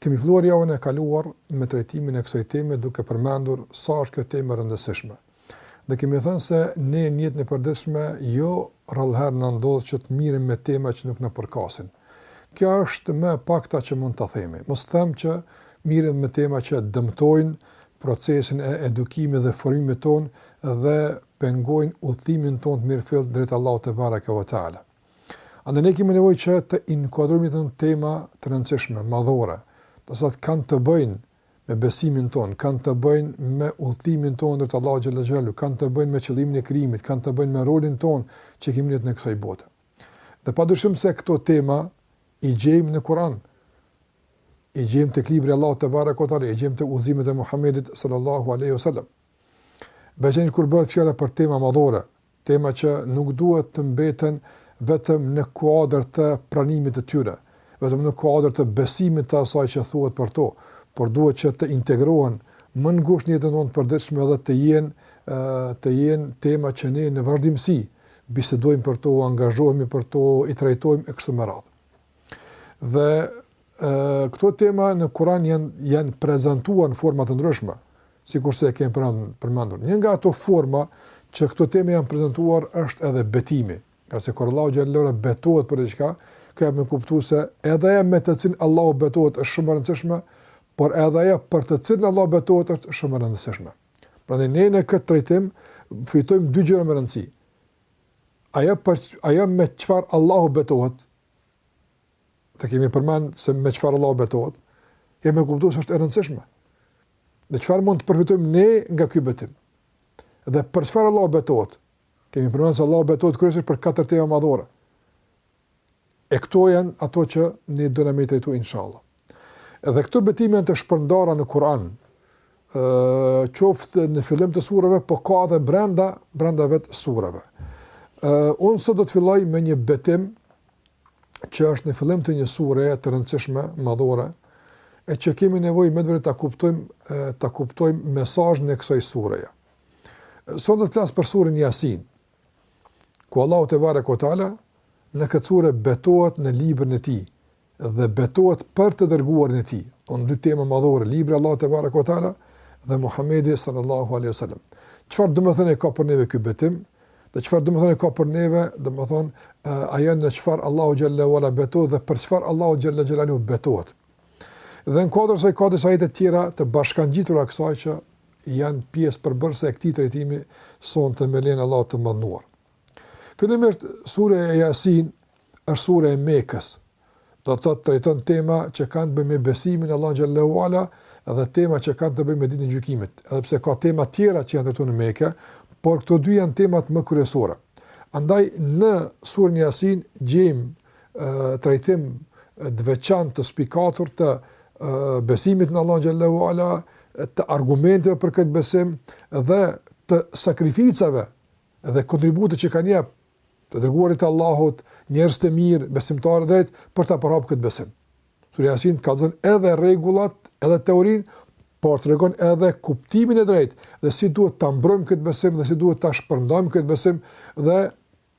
Kemi filluar javën e kaluar me trajtimin e kësaj teme duke përmendur sa është kjo temë e rëndësishme. Dhe kemi thënë se ne në jetën e përditshme jo rrallëherë na ndodh që të mirremi me tema që nuk na përkasin. Kjo është më e pakta që mund ta themi. Mos them që mirremi me tema që dëmtojnë procesin e edukimit dhe formimit tonë dhe pengojnë udhëtimin tonë të mirëfilltë drejt Allahut te bareke ve teala. Andaj ne kemi nevojë që të inkuadrojmë tema të rëndësishme, madhore, të cilat kanë të bëjnë me besimin tonë, kanë të bëjnë me udhëtimin tonë drejt Allahut xhel-le xhelaluhu, kanë të bëjnë me qëllimin e krijimit, kanë të bëjnë me rolin tonë që kemi në kësaj bote. Dhe padyshim se këto tema i gjejmë në Kur'an. I gjejmë tek libri i Allahut te bareke ve teala, i gjejmë te udhëzimet e Muhamedit sallallahu alaihi wasallam. Prandaj kur bëhet fjala për tema madhore, Tema që nuk duhet të mbeten vetëm në kuadër të pranimit të tyre, vetëm në kuadër të besimit të asaj që thuhet për to, por duhet që të integrohen më ngushtë në jetën tonë të përditshme dhe të jenë të jenë tema që ne në vazhdimësi bisedojmë për to, angazhohemi për to, i trajtojmë e kështu me radhë. Dhe këto tema në Kur'an janë janë prezantuar në forma të ndryshme, sikurse e kemi përmendur. Një nga ato forma që këto tema janë prezantuar është edhe betimi. Ngase kur Allahu xhel-le xhelaluhu betohet për diçka, kjo jep me kuptu se edhe ajo me të cilën Allahu betohet është shumë e rëndësishme, por edhe ajo për të cilën Allahu betohet është shumë e rëndësishme. Prandaj ne në këtë trajtim fitojmë dy gjëra me rëndësi. Ajo për ajo me çfarë Allahu betohet. Dhe kemi përmend se me çfarë Allahu betohet. Jep me kuptu se është e rëndësishme. Dhe çfarë mund të përfitojmë ne nga ky betim? Dhe për çfarë Allahu betohet? Kemi përmend se Allahu betohet kryesisht për katër tema madhore. E këto janë ato që ne dona me i trajtu inshallah. Edhe këto betime janë të shpërndara në Kur'an. ë qoftë në fillim të surave, po ka edhe brenda, brenda vet surave. ë unë sot do të filloj me një betim që është në fillim të një sure të rëndësishme, madhore, e që kemi nevojë me të vërtetë ta kuptojmë ta kuptojmë mesazhin e kësaj sureje. Sot do të flas për suren Yasin. ku Allahu te bareke ve teala në këtë sure betohet në librin e tij dhe betohet për të dërguarin e tij janë dy tema madhore libri i Allahut te bareke ve teala dhe Muhamedi sallallahu alaihi wasallam çfarë domethënie ka për neve ky betim dhe çfarë domethënie ka për neve domethënë ajo në çfarë Allahu xhel-le ve ala betohet dhe për çfarë Allahu xhel-le xhelaluhu betohet Dhe në kuadër të saj ka disa ajete tjera të bashkangjitura kësaj që janë pjesë përbërëse e këtij trajtimi sonte me lejen e Allahut të madhëruar. Fillimisht surja Jasin është sure e Mekës. Do të thotë trajton tema që kanë të bëjnë me besimin në Allahun xhelle ue ala dhe tema që kanë të bëjnë me ditën e gjykimit. Edhe pse ka tema tjera që janë trajtuar në Mekë, por këto dy janë temat më kryesore. Andaj në suren Jasin gjejmë trajtim të veçantë të spikatur të besimit në Allahun xhelle ue ala, të argumenteve për këtë besim dhe të sakrificave dhe kontributit që kanë jap të dërguarit e Allahut, njerëzit e mirë, besimtarët e drejtë për ta përhapur këtë besim. Surja Jasin kallëzon edhe rregullat, edhe teorinë, por tregon edhe kuptimin e drejtë dhe si duhet ta mbrojmë këtë besim dhe si duhet ta shpërndajmë këtë besim dhe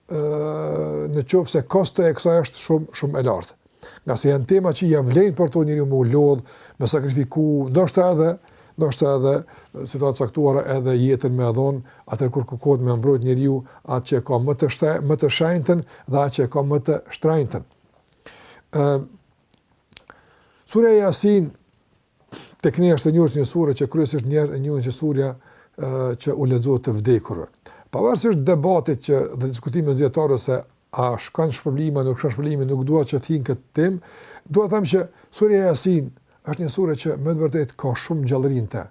në qoftë se kostoja e kësaj është shumë shumë e lartë. Ngase janë tema që ia vlejnë për to njeriu me u lodhë, me sakrifiku, ndoshta edhe, ndoshta edhe situata të caktuara edhe jetën me e dhonë, atëherë kur kërkohet me mbrojt njeriu atë që e ka më të, shte, më të shenjtën dhe atë që e ka më të shtrenjtën. Surja Jasin Tek ne është e njohur si një sure që kryesisht njerëzit e njohin si surja që u lexohet të vdekurve. Pavarësisht debatit që dhe diskutimit mes dijetarëve se a shkon shpërblimi, nuk shkon shpërblimi, nuk dua që të hyj në këtë temë, dua të them që surja Jasin është një sure që me të vërtetë ka shumë gjallëri në të,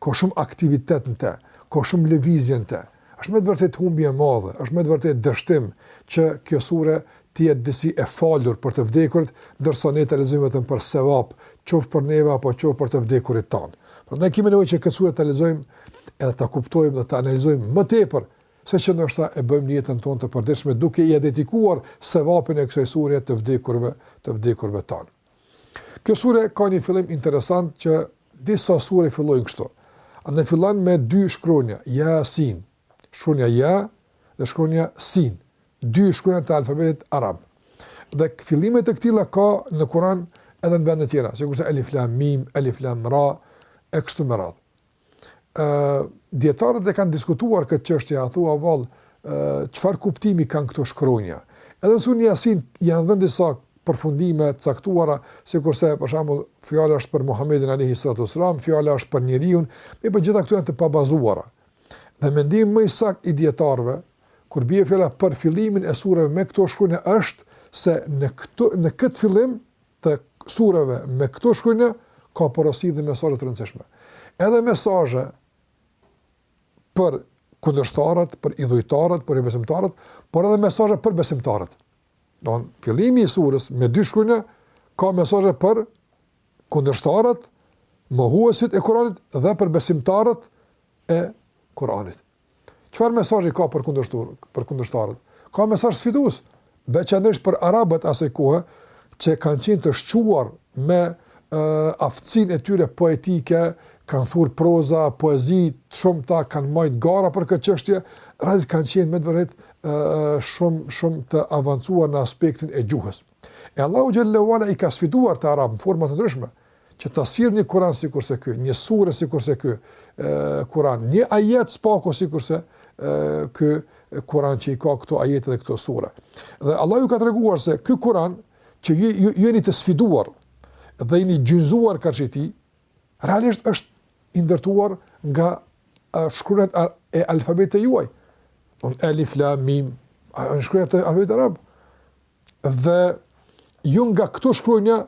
ka shumë aktivitet në të, ka shumë lëvizje në të. Është me të vërtetë humbje e madhe, është me të vërtetë dështim që kjo sure të jetë disi e falur për të vdekurit, ndërsa ne ta lexojmë vetëm për sevap, qoftë për neve apo qoftë për të vdekurit tanë. Prandaj kemi nevojë që këtë sure ta lexojmë edhe ta kuptojmë dhe ta analizojmë më tepër se që ndoshta e bëjmë në jetën tonë të përditshme duke ia dedikuar sevapin e kësaj sure të vdekurve, të vdekurve tanë. Kjo sure ka një fillim interesant që disa sure fillojnë kështu. Andaj fillon me dy shkronja, ja sin. Shkronja ja dhe shkronja sin. Dy shkronja të alfabetit arab. Dhe fillimet e këtilla ka në Kur'an edhe në vende tjera, sikurse Elif Lam Mim, Elif Lam Ra e kështu me radhë. Ë dijetarët e kanë diskutuar këtë çështje, a thua vallë, ë çfarë kuptimi kanë këto shkronja? Edhe në suren Jasin janë dhënë disa përfundime të caktuara, sikurse për shembull fjala është për Muhamedin alejhi salatu ues-selam, fjala është për njeriun, mirëpo gjitha këto janë të pabazuara. Dhe mendimi më i saktë i dijetarëve kur bie fjala për fillimin e sureve me këto shkronja është se në këtë në këtë fillim të sureve me këto shkronja ka porosi dhe mesazhe të rëndësishme. Edhe mesazhe për kundërshtarët, për idhujtarët, për besimtarët, por edhe mesazhe për besimtarët. Don fillimi i surës me dy shkronja ka mesazhe për kundërshtarët, mohuesit e Kuranit dhe për besimtarët e Kuranit. Çfarë mesazhi ka për kundërshtor, për kundërshtarët? Ka mesazh sfidues, veçanërisht për arabët e asaj kohe që kanë qenë të shquar me aftësinë e tyre poetike, kanë thur proza, poezi të shumta, kanë majt gara për këtë çështje, dmth kanë qenë me të vërtet shumë shumë të avancuar në aspektin e gjuhës. E Allahu xhelle ue ala i ka sfiduar këta arabë në forma të ndryshme, Që ta sjellin një Kur'an sikurse ky, një sure sikurse ky, Kur'an, një ajet së paku sikurse ky Kur'an që i ka këto ajete dhe këto sure. Dhe Allahu u ka treguar se ky Kur'an që ju, ju, ju jeni të sfiduar dhe jeni gjunjëzuar karshi tij, realisht është i ndërtuar nga shkronjat e alfabetit tuaj. Në elif, lam, mim, në shkronjat e alfabetit arab. Dhe ju nga këto shkronja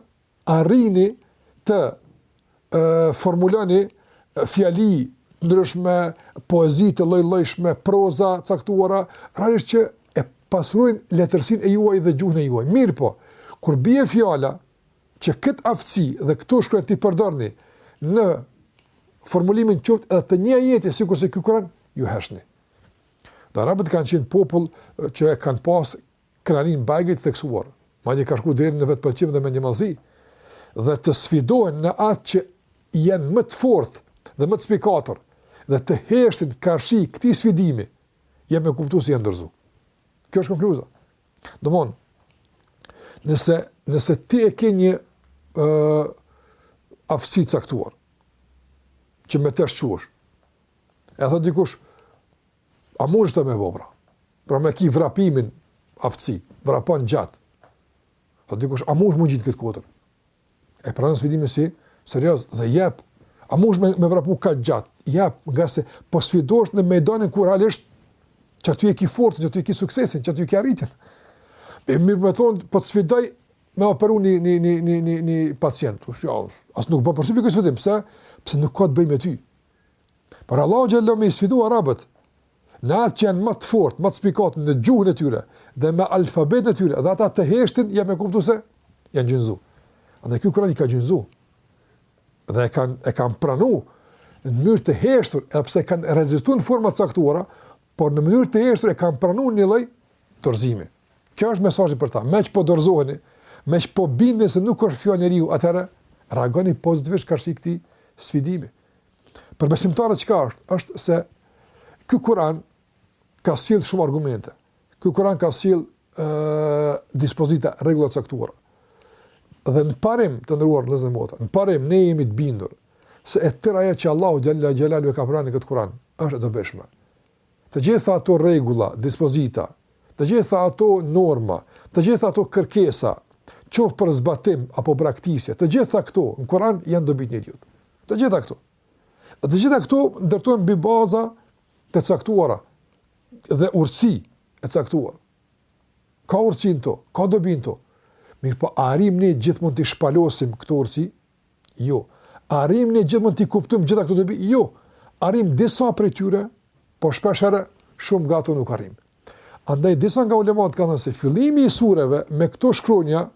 arrini të formuloni fjali të ndryshme, poezi të lloj-llojshme, proza të caktuara, realisht që e pasurojnë letërsinë e juaj dhe gjuhën e juaj. Mirëpo, kur bie fjala që këtë aftësi dhe këto shkronja t'i përdorni në formulimin qoftë edhe të një ajeti sikurse ky Kur'an ju heshtni. Do arabët kanë qenë popull që e kanë pas Krenarinë bajagi të theksuar, madje ka shku deri në vetëpëlqim dhe mendjemadhësi, dhe të sfidohen në atë që janë më të fortë dhe më të spikatur dhe të heshtin karshi këtij sfidimi, jep me kuptu se janë dorëzu. Kjo është konkluzë. Domthon, nëse, nëse ti e ke një uh, aftësi të caktuar, që me të shquhesh, e thotë dikush, A mundesh ti me bo, pra? Pra me ki vrapimin aftësi, vrapon gjatë. Tha dikush, a mundesh m'u ngjitë këtë kodër? E pranon sfidimin si, serioz, dhe jep, a mundesh me, me vrapu kaq gjatë? Jep, ngase po sfidohesh në mejdanin ku realisht që aty e ki forcën, që aty e ki suksesin, që aty e ki arritjet. E mirë me thonë, po të sfidoj me operu një, një, një, një, një, një pacient. Ush, ja, as nuk bën përshtypje këtë sfidim, pse? Pse nuk ka të bëjë me ty. Por Allahu xhalla me i sfidu arabët në atë që janë ma të fortë, ma të spikat në gjuhën e tyre dhe me alfabetin e tyre dhe ata të heshtin ja me e kuptu se janë gjunzu. Andaj ky Kur'an i ka gjunzu dhe e kanë e kanë pranu në mënyrë të heshtur, edhe pse kanë rezistuar në forma të caktuara, por në mënyrë të heshtur e kanë pranu një lloj dorëzimi. Kjo është mesazhi për ta. Meqë po dorëzoheni, meqë po bindeni se nuk është fjalë njeriu, atëra reagoni pozitivisht karshi këtij sfidimi. Për besimtarët çka është? Është se ky Kur'an ka sjellë shumë argumente. Ky Kur'an ka sjellë ë dispozita rregulla të caktuara. Dhe në parim të nderuar vllezën motra, në parim ne jemi të bindur se e tëra ajo që Allahu xhalla xhelalu e ka pru në këtë Kur'an është e dobishme. Të gjitha ato rregulla, dispozita, të gjitha ato norma, të gjitha ato kërkesa, qoftë për zbatim apo braktisje, të gjitha këto në Kur'an janë në dobi të njeriut. Të gjitha këto. Dhe të gjitha këto ndërtohen mbi baza të caktuara dhe urtësi të caktuara. Ka urtësi në to, ka dobi në to. Mirëpo, a arrijmë ne gjithmonë t'i shpalosim këto urtësi? Jo. A arrijmë ne gjithmonë t'i kuptojmë gjitha këto dobi? Jo. Arrijmë disa prej tyre, por shpesh herë shumë nga ato nuk arrijmë. Andaj disa nga ulemat kanë thënë se fillimi i sureve me këto shkronja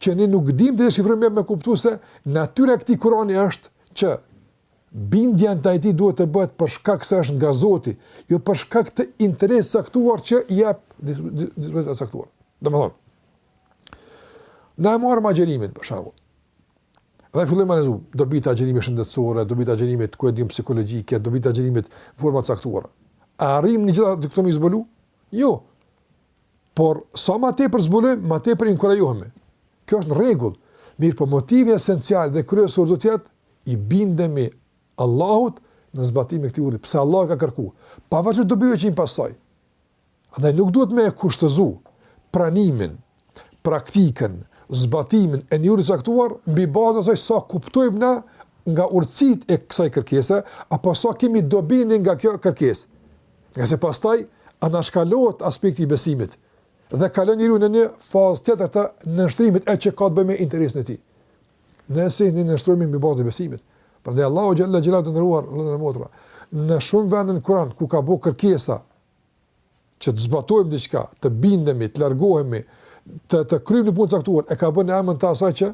që ne nuk dimë t'i deshifrojmë me kuptu se natyra e këtij Kurani është që bindja ndaj tij duhet të bëhet për shkak se është nga Zoti, jo për shkak të interesit të caktuar që i jep dispozita e caktuar. Domthon. Na e marrim agjërimin për shembull. Dhe fillojmë analizojmë dobitë e agjërimit shëndetësore, dobitë e agjërimit, ku e di, psikologjike, dobitë e agjërimit, në forma të caktuara. A arrijmë ne gjitha këto m'i zbulu? Jo. Por, sa ma tepër zbulojmë, ma tepër inkurajohemi. Kjo është në rregull. Mirëpo motivi esencial dhe kryesur do të jetë, i bindemi Allahut në zbatimin e këtij urdhri. Pse Allahu ka kërku? Pavarësisht dobive që vijnë pas saj. Andaj nuk duhet me e kushtëzu pranimin, praktikën, zbatimin e një urdhri të caktuar mbi bazën e asaj sa kuptojmë na nga urtësitë e kësaj kërkese apo sa kemi dobi ne nga kjo kërkesë. Ngase pastaj anashkalohet aspekti i besimit dhe kalon njeriu në një fazë tjetër të nënshtrimit që ka të bëjë me interesin e tij. Në esencë ne nënshtrohemi mbi bazën e besimit. Prandaj Allahu xhalla xhelalu të nderuar vllezën motra. Në shumë vende në Kur'an ku ka bë kërkesa që të zbatojmë diçka, të bindemi, të largohemi, të të kryejmë një punë të caktuar, e ka bën në emër të asaj që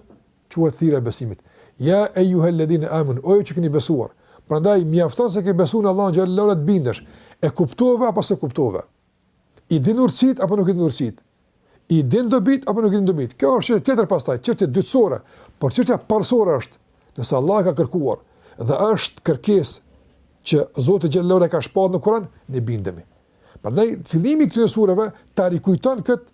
quhet thirrja e besimit. Ja ejjuhelledhine amenu, o ju që keni besuar. Prandaj mjafton se ke besuar në Allahun xhalla që t'i bindesh. E kuptove apo s'e kuptove? I din urtësit apo nuk i din urtësit? I din dobitë apo nuk i din dobitë? Kjo është çështje tjetër pastaj, çështje dytësore, por çështja parësore është, nëse Allah ka kërkuar dhe është kërkesë që Zoti xhele ue ala ka shpallur në Kur'an, ne bindemi. Prandaj fillimi i këtyre sureve ta rikujton kët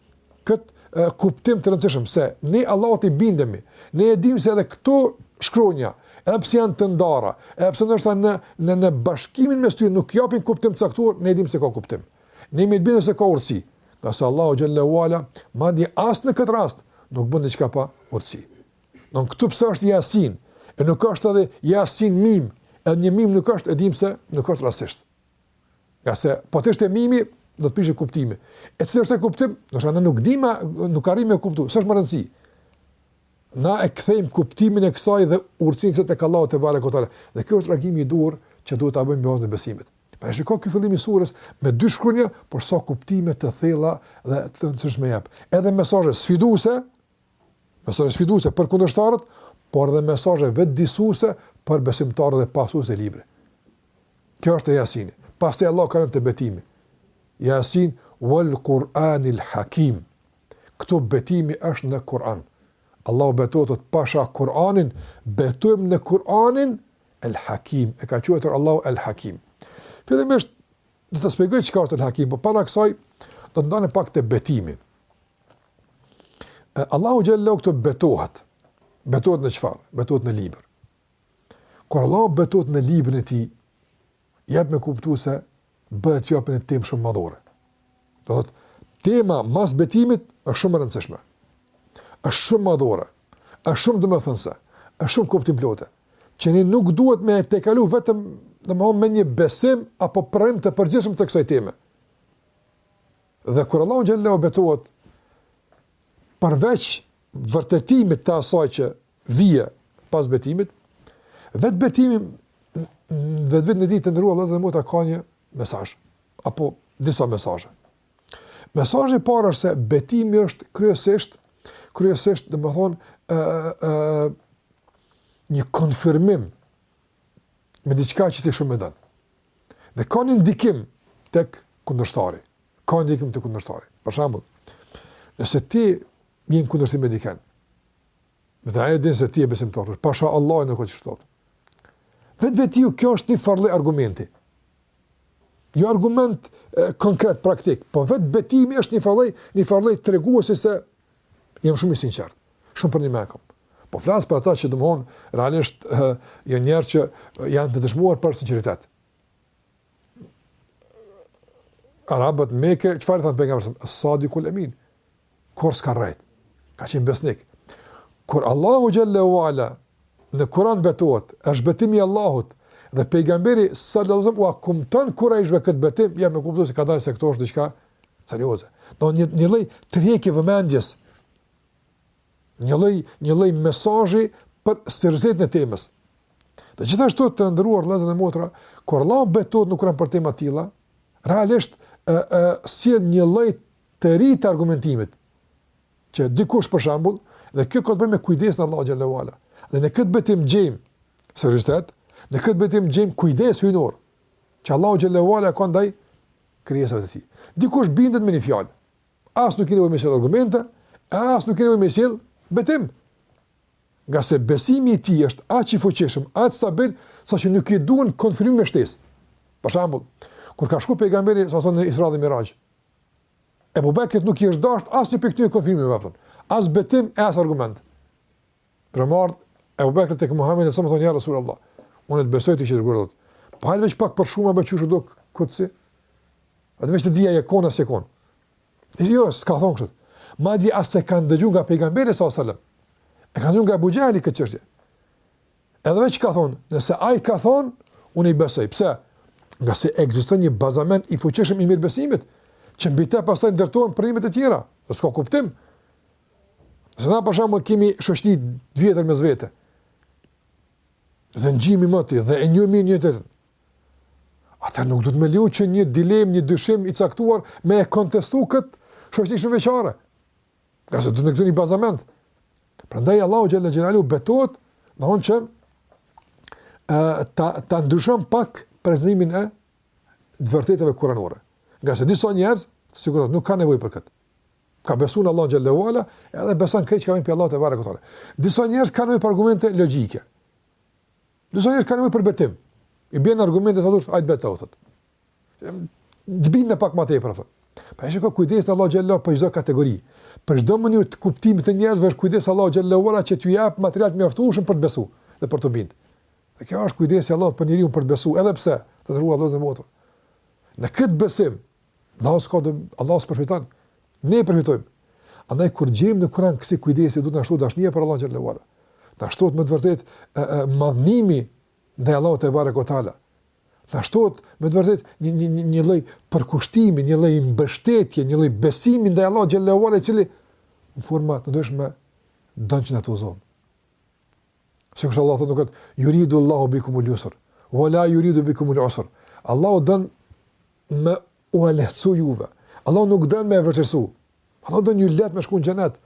kët kuptim të rëndësishëm se ne Allahut i bindemi. Ne e dimë se edhe këto shkronja, edhe pse janë të ndara, edhe pse ndoshta në në në bashkimin mes tyre nuk japin kuptim të caktuar, ne e dimë se ka kuptim. Ne jemi të bindur se ka urtësi, ngase Allahu xhele ue ala madje as në këtë rast nuk bën diçka pa urtësi. Domthon këtu pse është Yasin, e nuk është edhe Yasin mim, edhe një mim nuk është, e dim se nuk është rastësisht. Ngase po të ishte mimi, do të prishej kuptimi. E cili është ai kuptim? Do të thonë nuk dimë, nuk arrijmë me kuptu, s'është me rëndësi. Na e kthejmë kuptimin e kësaj dhe urtësinë këtë tek Allahu tebareke ue teala. Dhe kjo është reagimi i duhur që duhet ta bëjmë bazën e besimit. Pra e shikon ky fillim i surës me dy shkronja, por sa kuptime të thella dhe të rëndësishme jep. Edhe mesazhe sfiduese, mesazhe sfiduese për kundërshtarët, por edhe mesazhe vetëdijësuese për besimtarët dhe pasuesit e librit. Kjo është e Jasini. Pastaj Allahu kalon te betimi. Yasin wal Qur'anil Hakim. Këtu betimi është në Kur'an. Allahu betohet, thotë pasha Kur'anin, betohem në Kur'anin El Hakim. E ka quajtur Allahu El Hakim. Fillimisht do ta shpjegoj çka është El Hakim, por para kësaj do të ndalemi pak te betimi. Allahu xhele ue ala këtu betohet. Betohet në çfarë? Betohet në libër. Kur Allahu betohet në librin e tij, jep me kuptu se bëhet fjalë për një temë shumë madhore. Do të thotë, tema mas betimit është shumë e rëndësishme. Është shumë madhore. Është shumë domethënëse. Është shumë kuptimplote. Që ne nuk duhet me tejkalu vetëm domthon me një besim apo pranim të përgjithshëm të kësaj teme. Dhe kur Allahu xhele ue ala betohet përveç vërtetimit të asaj që Vjen, pas betimit, vetë betimi në vetvete, të nderuar vëllezër dhe motra, ka një mesazh, apo disa mesazhe. Mesazhi i parë është se betimi është kryesisht, kryesisht domethënë, e, e, një konfirmim me diçka që ti shumë e don. Dhe ka një ndikim te kundërshtari. Ka një ndikim te kundërshtari. Për shambull, nëse ti je në kundërshtim me dikënd, Dhe ai e din se ti je besimtar, është pasha Allahin këtë që shtot. Vetvetiu, kjo është një farë lloj argumenti. Jo argument e, konkret, praktik, po vetë betimi është një farë lloj, një farë lloj treguesi se jam shumë i sinqertë, shumë përnjëmend e kam. Po flas për ata që domethënë, realisht, e, janë njerëz që janë të dëshmuar për sinqeritet. Arabët e Mekës çfarë i thanë pejgamberit s.a.s.? Sadikul Emin. Kur s'ka rrejt? Ka qenë besnik. Kur Allahu xhelle ue ala, në Kuran betohet, është betimi i Allahut, dhe pejgamberi sallazëm ua kumton kurejshëve këtë betim, kanë me kuptu se ka thanë se kjo është diçka serioze. Do një, një lloj tërheqje vëmendjes, Një lloj, një lloj mesazhi për seriozitetin e temës. Dhe gjithashtu të nderuar vëllezër e motra, kur Allahu betohet në Kur'an për tema të tilla, realisht ë ë sjell si një lloj të ri të argumentimit që dikush për shembull, dhe kjo ka të bëjë me kujdesin e Allahut xhelle ue ala. Dhe në këtë betim gjejmë seriozitet, në këtë betim gjejmë kujdes hyjnor që Allahu xhelle ue ala ka ndaj krijesave të tij. Dikush bindet me një fjalë, As nuk ke nevojë me sjell argumente, e as nuk ke nevojë me sjell betim. Ngase besimi i tij është aq i fuqishëm, aq stabil, saqë nuk i duhen konfirmime shtesë. Për shembull, kur ka shku pejgamberi s.a.s. në në Isra dhe Miraxh, Ebu Bekrit nuk i është dashtë asnjë prej këtyre konfirmimeve, as betim e as argument. Pra me ardhë Ebu Bekri tek Muhamedi a.s. me thanë, ja Resulallah, unë e të besoj të që të gërëdhët. Po hajtë veç pak për shumë a bëqyshë do këtësi? A të veç të dhja e kona se konë? E jo, s'ka thanë kështu. Madje as s'e ka dëgju nga pejgamberi s.a.s. E ka dëgju nga Ebu Xhehli këtë çështje. Edhe veç ka thanë, nëse ai ka thanë, unë i besoj. Pse? Ngase ekziston një bazament i fuqishëm i mirëbesimit, që mbi te pastaj ndërtohen parimet e tjera. S'ka kuptim. Se na për shembull kemi shoqni të vjetër mes vete. Dhe njihemi me ty dhe e njohim njëri-tjetrin. Ata nuk do të lejojmë që një dilemë, një dyshim i caktuar me e kontestu kët shoqëri shumë vjeçare. Ngase ekziston një bazament. Prandaj Allahu xhelle xhelaluhu betohet, domethanë që ë ta ta ndryshon pak prezantimin e të vërtetave kuranore. Ngase disa njerëz, sigurisht nuk kanë nevojë për kët. Ka besu në Allahun xhelle ue ala, edhe beson krejt çka vjen prej Allahut tebareke ue teala. Disa njerëz kanë nevojë për argumente logjike. Disa njerëz kanë nevojë për betim. I bjen argumente sa dush, ai betohu thotë. Të bindem pak më tepër thotë. Pra është kujdes Allahu xhelle për çdo kategori. Për çdo mënyrë të kuptimit të njerëzve është kujdes Allahu xhelle ue ala që t'ju japë material të mjaftueshëm për të besu dhe për të bind. Dhe kjo është kujdesi i Allahut për njeriun për të besu, edhe pse të nderuar vëllezër dhe motra. Në këtë betim Allahu s'ka dobi, Allahu s'përfiton. Ne përfitojmë. Andaj kur gjejmë në Kur'an kësi kujdesi duhet të na shtojë dashnia për Allahun xhel-le ue ala. Të na shtohet me të vërtetë e, e madhërimi ndaj Allahut tebareke ue teala. Të na shtohet me të vërtetë një një një, një lloj përkushtimi, një lloj mbështetje, një lloj besimi ndaj Allahut xhel-le ue ala i cili në forma të ndryshme don që të na udhëzon. Sikurse Allah thotë duket yuridu Allahu bikum al-yusr wa la yuridu bikum al-usr. Allahu don me ua lehtësu juve. Allahu nuk don me e vështirësu. Allahu don ju lehtë me shku në xhenet.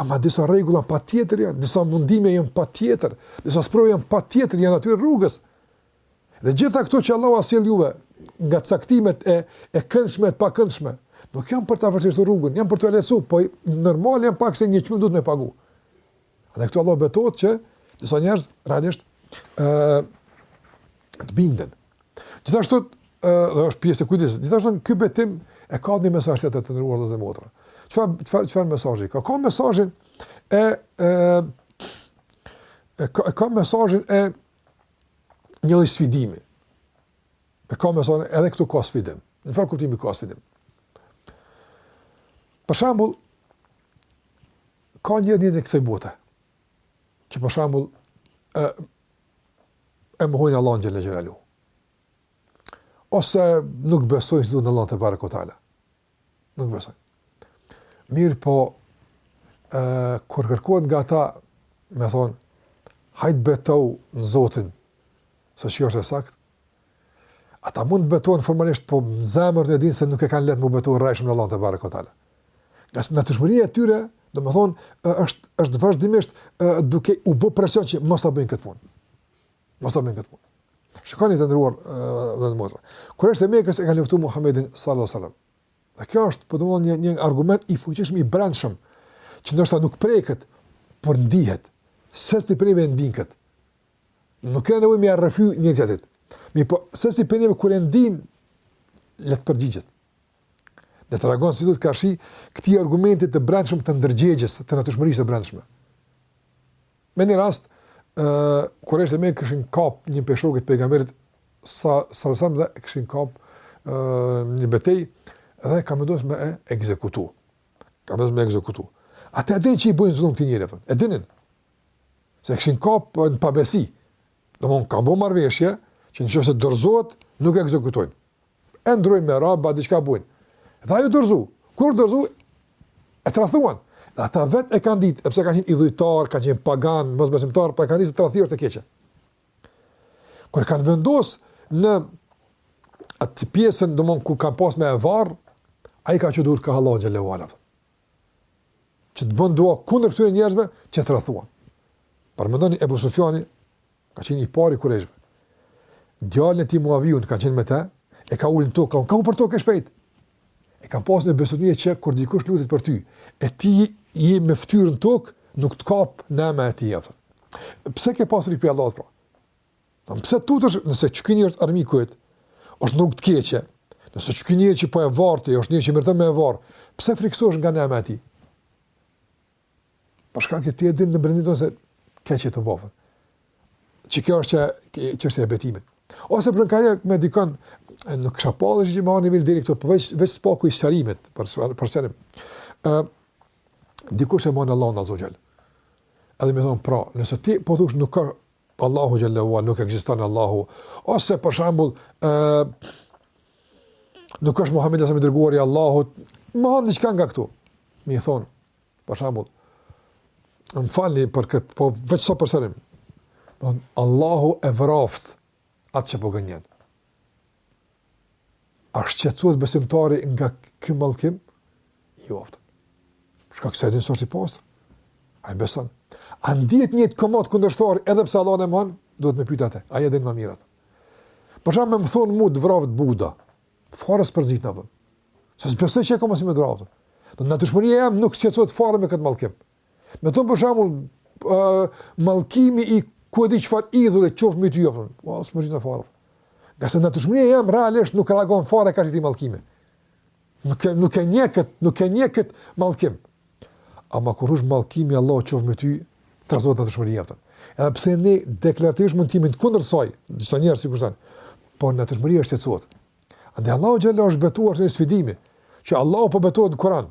Ama disa rregulla patjetër janë, disa mundime janë patjetër, disa sprova janë patjetër janë atyre rrugës. Dhe gjithë këto që Allahu ua sjell juve nga caktimet e e këndshme e e të pakëndshme, nuk janë për ta vështirësuar rrugën, janë për ta lehtësuar, po normal janë pak se një çmim duhet me e pagu. Dhe këtu Allah betohet që disa njerëz realisht ë të binden. Gjithashtu ë është pjesë e kujdesit. Gjithashtu ky betim e ka një mesazh të nderuar vëllezër e motra. Çfarë çfarë çfarë mesazhi ka? Ka mesazhin e e e ka, ka mesazhin e një lloj sfidimi. E ka mesazhin edhe këtu ka sfidim. Në fakt kuptimi ka sfidim. Për shembull, Ka njerëz në jetë të kësaj bote, që për shembull, e, e mohojnë Allahun xhel-le xhelaluhu. Ose nuk besojnë si duhet në Allahun tebareke ue teala. Nuk besojnë. Mirëpo, e, kur kërkohet nga ta, me thënë, hajt betohu në Zotin, se kjo është e saktë, Ata mund të betohen formalisht, po në zemër e dinë se nuk e kanë lehtë me u betu rrejshëm në Allahun tebareke ue teala. Ngase natyrshmëria e tyre, domethënë, është, është vazhdimisht duke u bo presion që mos të bëjnë këtë punë. Mos të bëjnë këtë punë. Shikoni të nderuar vëllezër e motra. Kurejshët e Mekës e kanë luftu Muhammedin sallallahu alejhi ue selam. Dhe kjo është, po them një, një argument i fuqishëm i brendshëm, që ndoshta nuk preket, por ndihet. Secili prej neve e ndin këtë. Nuk kena nevojë me ia rrëfy njëri-tjetrit. Mirëpo, secili prej neve kur e ndin, le të përgjigjet. Le të reagon si duhet karshi këtij argumentit të brendshëm të ndërgjegjes, të natyrshmërisë së brendshme. Në një rast, uh, kurejshët e kishin kap një prej shokëve të Pejgamberit sallallahu alejhi selam e kishin kap uh, në një betejë dhe kanë mendu me e ekzekutu. Kanë mendu me e ekzekutu. Ata e dinin që i bojnë zullum këtij njeriu, e dinin. Se kishin kap po, në pabesi. Domethënë kanë bo marrëveshje, që nëse dorëzohet, nuk e ekzekutojnë. E ndrojnë me rob a diçka bojnë. Dhe ai u dorzu. Kur u dorzu, e tradhtuan. Dhe ata vet e kanë ditë, edhe pse kanë qenë idhujtar, kanë qenë pagan, mosbesimtar, pa po kanë ditë tradhtia është e keqe. Kur e kanë vendos në atë pjesën, domethënë, ku kanë pas me e varë, ai ka çu durt kah Allahu xhele që të bën dua kundër këtyre njerëzve që e tradhtuan. Paramendoni Ebu Sufjani ka qenë i pari i kurejshve. Djalin e tij Muaviun ka qenë me të, e ka ul n'tokë, ka ul për tokë shpejt. E kanë pas në bestytni që kur dikush lutet për ty, e ti je me fytyrë n'tokë, nuk të kap nëma e tij atë. Pse ke pas frikë prej Allahut pra? Thonë, pse tutesh, nëse qeky njeri është armiku yt, është në rrugë të keqe, nëse qeky njeri që po e varë ti, është njeri që meriton me e varë, pse frikësohesh nga nëma e tij? Për shkak se ti e din në brendinë tënde se keq je tu bo. Qekjo është çë, çështja e betimit. Ose për në karje me dikon, në kësha pa dhe që marrë një mil diri këto, përveç po veç shkaku i sqarimit, për, për sqarim. Uh, dikush e mohon Allahun azze ve xhel. Edhe me i thonë, pra, nëse ti po thush nuk ka Allahu xhele ue ala nuk ekziston Allahu ose për shembull ë nuk është Muhamedi alejhi selam i dërguar i Allahut, mohon diçka nga këto. Me i thon për shembull më falni për kët, po veç sa për sqarim. Me thon Allahu e vraftë atë që po gënjen. A shqetësohet besimtari nga ky mallkim? Jo. Shkak se e din se osht i pastër. Ai beson. A ndihet njëjtë komod kundërshtari edhe pse Allahun e mohon? Duhet me e pyet atë. Ai e din më mirë atë. Për shembull me m'thon mua të vraftë Buda. Fare s'mërzitna bën. Se s'besoj që ka mundësi me m'vra. Natyrshmëria jem nuk shqetësohet fare me këtë mallkim. Me thon për shembull, uh, mallkimi i ku e di çfarë idhulli qoftë mbi ty, apo, po, së më gjithë në fare. Ngase natyrshmëria jem realisht nuk reagon fare karshi këtij mallkimi. Nuk e, nuk e njeh këtë, nuk e njeh këtë mallkim. Ama kur është mallkimi i Allahut qoftë mbi ty, trazohet natyrshmëria jem. Edhe pse ne deklarativisht mund të jemi kundër saj, disa njerëz sikur thënë, por natyrshmëria është të cot. Andaj Allahu xhele është betuar të një sfidimi, që Allah po betohet në Kur'an,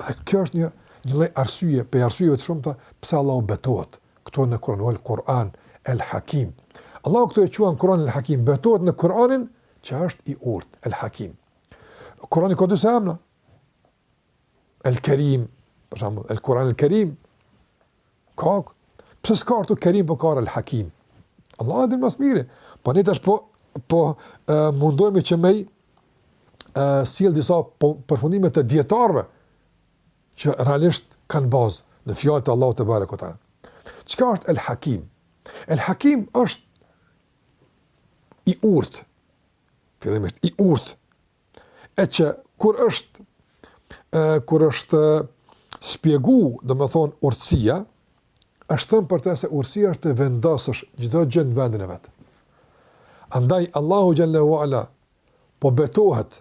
Dhe kjo është një një lloj arsye, prej arsyeve të shumta pse Allahu betohet këtu në Kur'an uel Kur'an el Hakim. Allahu këtu e quan Kur'an el Hakim, betohet në Kur'anin që është i urtë, el Hakim. Kur'ani ka disa emra. El Kerim, për shembull, el Kur'an el Kerim. Ka, pse s'ka ardh El Kerim po ka ardh El Hakim. Allahu e din më së miri. Po ne tash po po mundohemi që me i sjell disa po, përfundime të dietarëve që realisht kanë bazë në fjalët e Allahut tebareke ue teala. Çka është El Hakim? El Hakim është i urtë. Fillimisht i urtë e që kur është e kur është spjegu, domethonë, urësia, është thënë për të se urësia është të vendosësh çdo gjë në vendin e vet. Andaj, Allahu xhel-le ue ala po betohet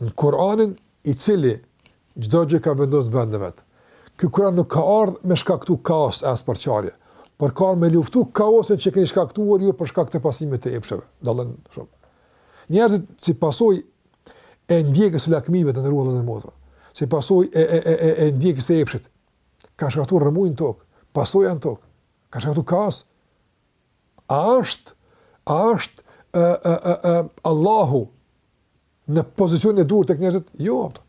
në Kuranin i cili çdo gjë ka vendosë në vendin e vet. Ky Kuran nuk ka ardhë me shkaktu kaos e as përçarje, por ka ardhë me luftu kaosin që keni shkaktuar ju për shkak të pasimit të epsheve. Dalën shumë. Njerëzit si pasojë e ndjekjes së lakmive të nderuar vëllezër e motra, si pasojë e e e e, e ndjekjes së epshit, ka shkaktuar rrëmujë në tokë, pasoja në tokë, ka shkaktuar kaos. A është a është ë ë ë ë Allahu në pozicionin e duhur tek njerëzit? Jo. Apëton.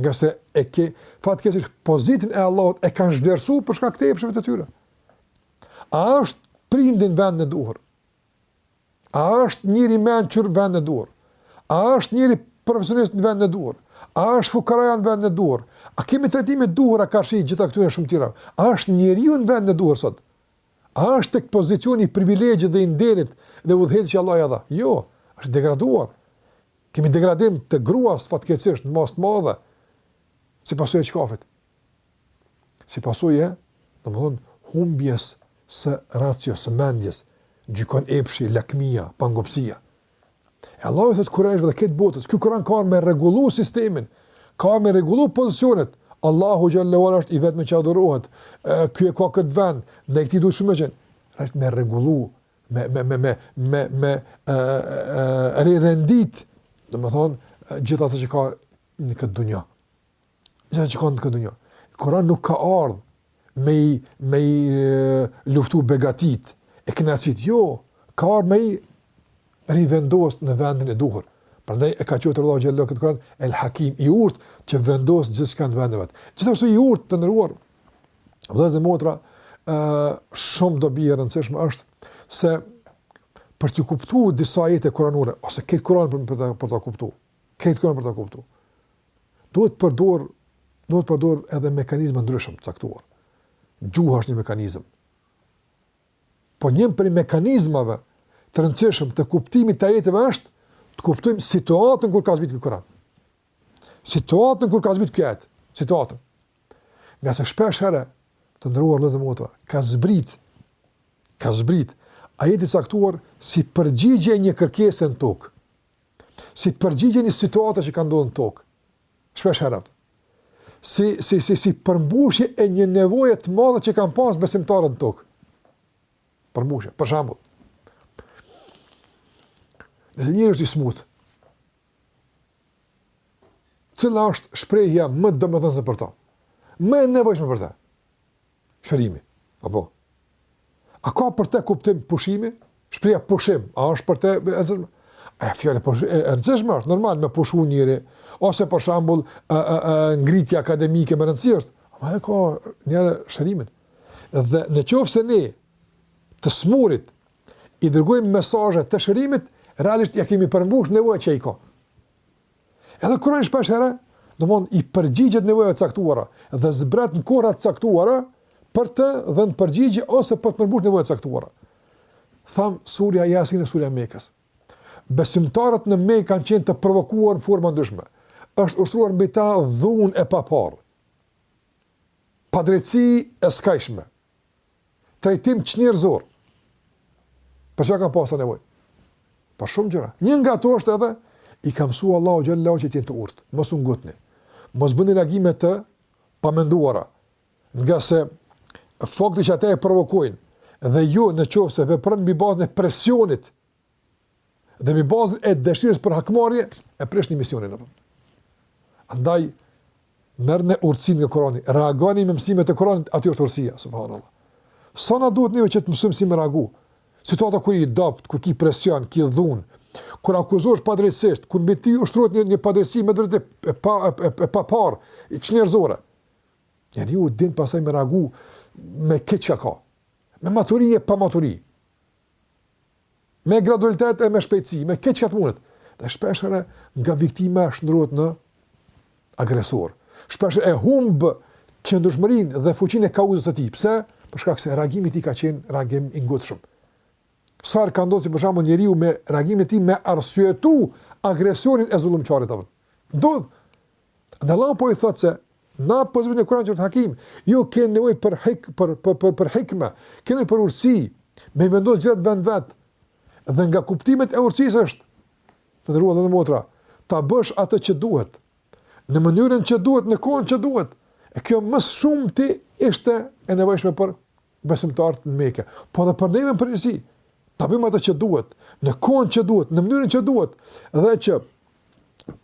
Ngase e e fatkeqësisht pozitën e Allahut e kanë zhvlerësu për shkak të epsheve të tyre. A është prindi n' vendin e duhur? A është njeriu i mençur në vendin e duhur? A është njeriu profesionist në vendin e duhur? A është fukaraja në vendin e duhur? A kemi trajtime të duhura karshi gjitha këtyre e shumë tjerave? A është njeriu në vendin e duhur sot? A është tek pozicioni i privilegjit dhe i nderit dhe udhëheqjes që Allahu ia dha? Jo, është degraduar. Kemi degradim të gruas fatkeqësisht në masë të madhe si pasojë e çkafit. Si pasojë, domthon humbjes së racios, së mendjes, gjykon epshi, lakmia, pangopsia. E Allahu u thotë kurejshve dhe krejt botës, ky Kuran ka me rregullu sistemin, ka me rregullu pozicionet, Allahu xhel-le ue ala është i vetmi që adhorohet, ky e ka këtë vend, në i këti duhet shumë qenë, është me rregullu, me, me, me, me, me, me e, e, rirendit, domethonë, gjithçka që ka në këtë dunja. Gjithçka në këtë dunja. Kurani nuk ka ardhë me i, me i luftu begatitë e kënaqësitë. Jo, ka ardhë me i rivendos në vendin e duhur. Prandaj e ka quajt Allahu xhel-le këtë Kuran, El Hakim, i urtë që vendos gjithçka në vendin e vet. Gjithashtu i urtë të nderuar vëllezër e motra, shumë dobi e rëndësishme është se për të kuptu disa ajete kuranore, ose këtë Kuran për, për, për ta kuptu, Këtë Kuran për ta kuptu. Duhet përdor, duhet përdor edhe mekanizma ndryshëm të caktuar. Gjuha është një mekanizm. Po një prej mekanizmave të rëndësishëm të kuptimit të ajeteve është të kuptojmë situatën kur ka zbrit ky Kuran. Situatën kur ka zbrit ky, situatën. Ngase shpesh herë, të nderuar vëllezër e motra, ka zbrit, ka zbrit, ajeti caktuar si përgjigje një kërkese në tokë. Si përgjigje një situate që ka ndodhur në tokë. Shpesh herë. Si si si si përmbushje e një nevoje të madhe që kanë pas besimtarët në tokë. Përmbushje, për shembull. Nëse njeri është i smut, cila është shprehja më domethënëse për ta? Më e nevojshme për ta? shërimi. Apo, a ka për te kuptim pushimi? Shprehja pushim, a është për te e rëndësishme? E fjale, po, e rëndësishme është, normal, me pushu njeri, ose për shembull, e, e, e, ngritja akademike me rëndësi është, ama e ka njëherë shërimin. Dhe në qoftë se ne të smurit i dërgojmë mesazhe të shërimit, realisht ja kemi përmbush nevojën që ai ka. Edhe Kurani shpesh herë, domthonë i përgjigjet nevojave të caktuara dhe zbret në kohëra të caktuara për të dhënë përgjigje ose për të përmbushur nevoja të caktuara. Thamë surja Jasin është surja Mekës. Besimtarët në Mekë kanë qenë të provokuar në forma ndryshme. Është ushtruar mbi ta dhunë e paparë. Padrejtësi e skajshme. Trajtim çnjerëzor. Për çka kanë pasur nevojë? Për shumë gjëra. Një nga ato është edhe i ka mësu Allahu xhallahu që të jenë të urtë, mos u ngutni. Mos bëni reagime të pamenduara. Ngase fakti që ata e provokojnë dhe ju në qoftë se veproni mbi bazën e presionit Dhe mbi bazën e dëshirës për hakmarrje e prishni misionin apo. Andaj merrni urtësin nga Kurani, reagoni me mësimet e Kuranit aty është urtësia, subhanallahu. Sa na duhet ne që të mësojmë si me reagu? Situata kur je i dobët, kur ki presion, ki dhunë, kur akuzohesh padrejtësisht, kur mbi ti ushtrohet një, një padrejtësi me drejtë e pa e, e paparë, e çnjerëzore. Njeriu din pastaj me reagu me këtë çka ka. Me maturi e pa maturi. Me gradualitet e me shpejtësi, me krejt çka mundet. Dhe shpeshherë nga viktima shndrohet në agresor. Shpeshherë e humb qëndrueshmërinë dhe fuqinë e kauzës së tij. Pse? Për shkak se reagimi i tij ka qenë reagim i ngutshëm. Sa herë ka ndodhur si për shembull njeriu me reagimin e tij me arsyetu agresionin e zullumqarit apo? Ndodh. Dhe Allahu po i thotë se na po zbret Kur'an që është hakim. Ju keni nevojë për hik për për për, për hikme, keni për urtësi, me i vendos gjërat n'vend t'vet. Dhe nga kuptimet e urtësisë është të nderuar vëllezër dhe motra, ta bësh atë që duhet në mënyrën që duhet, në kohën që duhet. E kjo më së shumti ishte e nevojshme për besimtarët në Mekë, por dhe për neve në përgjithësi, ta bëjmë atë që duhet, në kohën që duhet, në mënyrën që duhet, dhe që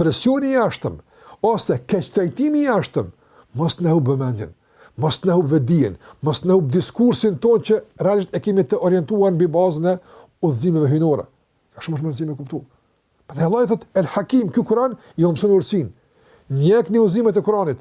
presioni i jashtëm ose keqtrajtimi i jashtëm mos na humbë vëmendjen, mos na humbë vetëdijen, mos na humbë diskursin tonë që realisht e kemi të orientuar mbi bazën e udhëzimeve hyjnore. Ka shumë shumë rëndësi me kuptu. Për ata thotë Allahu El Hakim, ky Kur'an ju mëson urtësinë. Ndjekni udhëzimet e Kur'anit,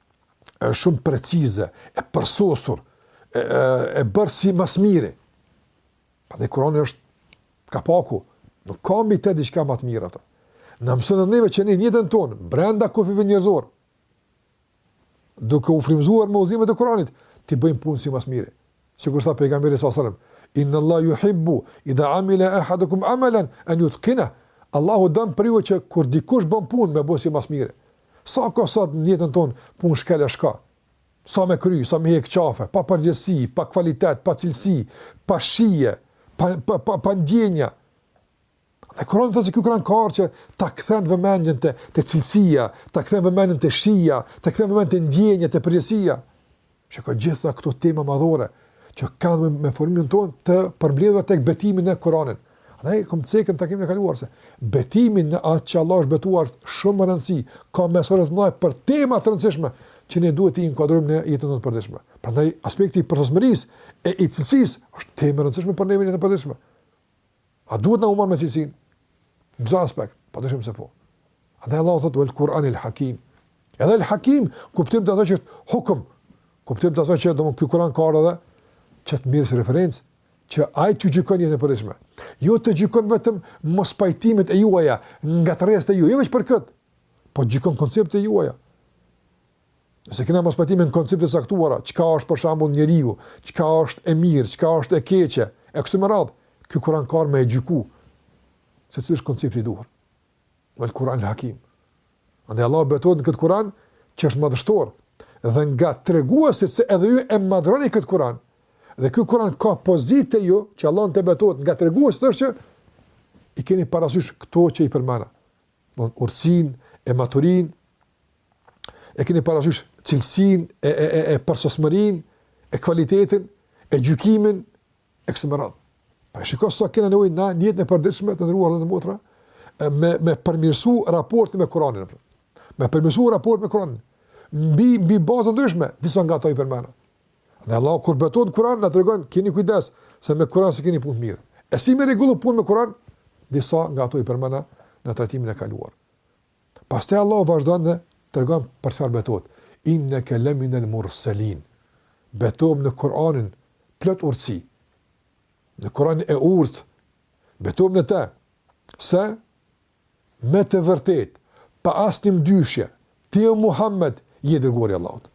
është shumë precize, e përsosur, e, e, e bërë si ma s'miri. Po edhe Kurani është kapaku, nuk ka mbi te diçka ma të mirë, ata. Na mëson neve që ne n'jetën tonë, brenda kufijve njerëzorë, duke u frimzuar me udhëzimet e Kuranit, t'i bëjmë punët si ma s'miri. Sikur tha Pejgamberi sallallahu alajhi wasallam, Inna Allah yuhibbu idha amila ahadukum amalan an yutqina. Allahu don prej juve që kur dikush bën punë me bë si ma s'miri. Sa ka sot në jetën tonë punë shkel e shko. Sa me kry, sa me hek qafe, pa përgjegjësi, pa kvalitet, pa cilësi, pa shije, pa pa pa, pa ndjenja. Dhe Kurani thotë se ky Kur'an ka ardhur që ta kthen vëmendjen te te cilësia, ta kthen vëmendjen te shija, ta kthen vëmendjen te ndjenja, te përgjegjësia. Që ka të gjitha këto tema madhore që kanë me, me formimin tonë të përmbledhura tek betimi në Kur'anin. Dhe kom cek në takimin e kaluar se betimi në atë që Allah është betuar ka shumë rëndësi, ka mesazhe të mëdha për tema të rëndësishme që ne duhet t'i inkuadrojmë në jetën tonë të përditshme. Prandaj aspekti i përsosmërisë e i cilësisë është temë e rëndësishme për ne në jetën e përditshme. A duhet na u marrë me cilësinë? N'çdo aspekt, padyshim se po. Andaj Allahu thotë, vel Kur'anil hakim. Edhe el hakim, kupton të asaj që është hukum. Kuptim të asaj që, domethënë ky Kur'an ka ardhë, që ta merrni si referencë, që ai t'ju gjykon n'jetën e përditshme. Jo të gjykon vetëm mospajtimet e juaja, ngatërresat e juaja, jo veç për këtë, po t'gjykon konceptet e juaja. Nëse kena mospajtime në koncepte të caktuara, çka është për shembull njeriu, çka është e mirë, çka është e keqe, e kështu me radhë, ky Kuran ka ardhë me e gjyku, se cili është koncepti i duhur. Vel Kuranil hakim. Andaj Allahu betohet në këtë kuran, që është madhështor, dhe nga treguesit se edhe ju e madhëroni këtë kuran, dhe ky Kuran ka pozitë te ju, që Allahu në të betohet, nga treguesit është që, i keni parasysh këto që i përmenda, urtësinë, e maturinë, e keni parasysh cilësinë e e e, e përsosmërinë, e kvalitetin, e gjykimin e kësaj rrugë. Pra shikoj sa keni nevojë na në jetën e përditshme të nderuar vllezën e motra me me përmirësu raportin me Kur'anin. Me përmirësu raportin me Kur'anin. Mbi mbi baza të ndryshme, disa nga ato i përmendëm. Dhe Allahu kur betohet në Kur'an na tregon keni kujdes se me Kur'an s'i keni punët mirë. E si me rregullu punët me Kur'an? Disa nga ato i përmendëm në trajtimin e kaluar. Pastaj Allahu vazhdon dhe tregon për çfarë betohet, Inneke leminel murselin. Betohem në Kur'anin plot urtësi. Në Kur'anin e urtë betohem në të se me të vërtetë pa asnjë mëdyshje ti o Muhammed je i dërguari i Allahut.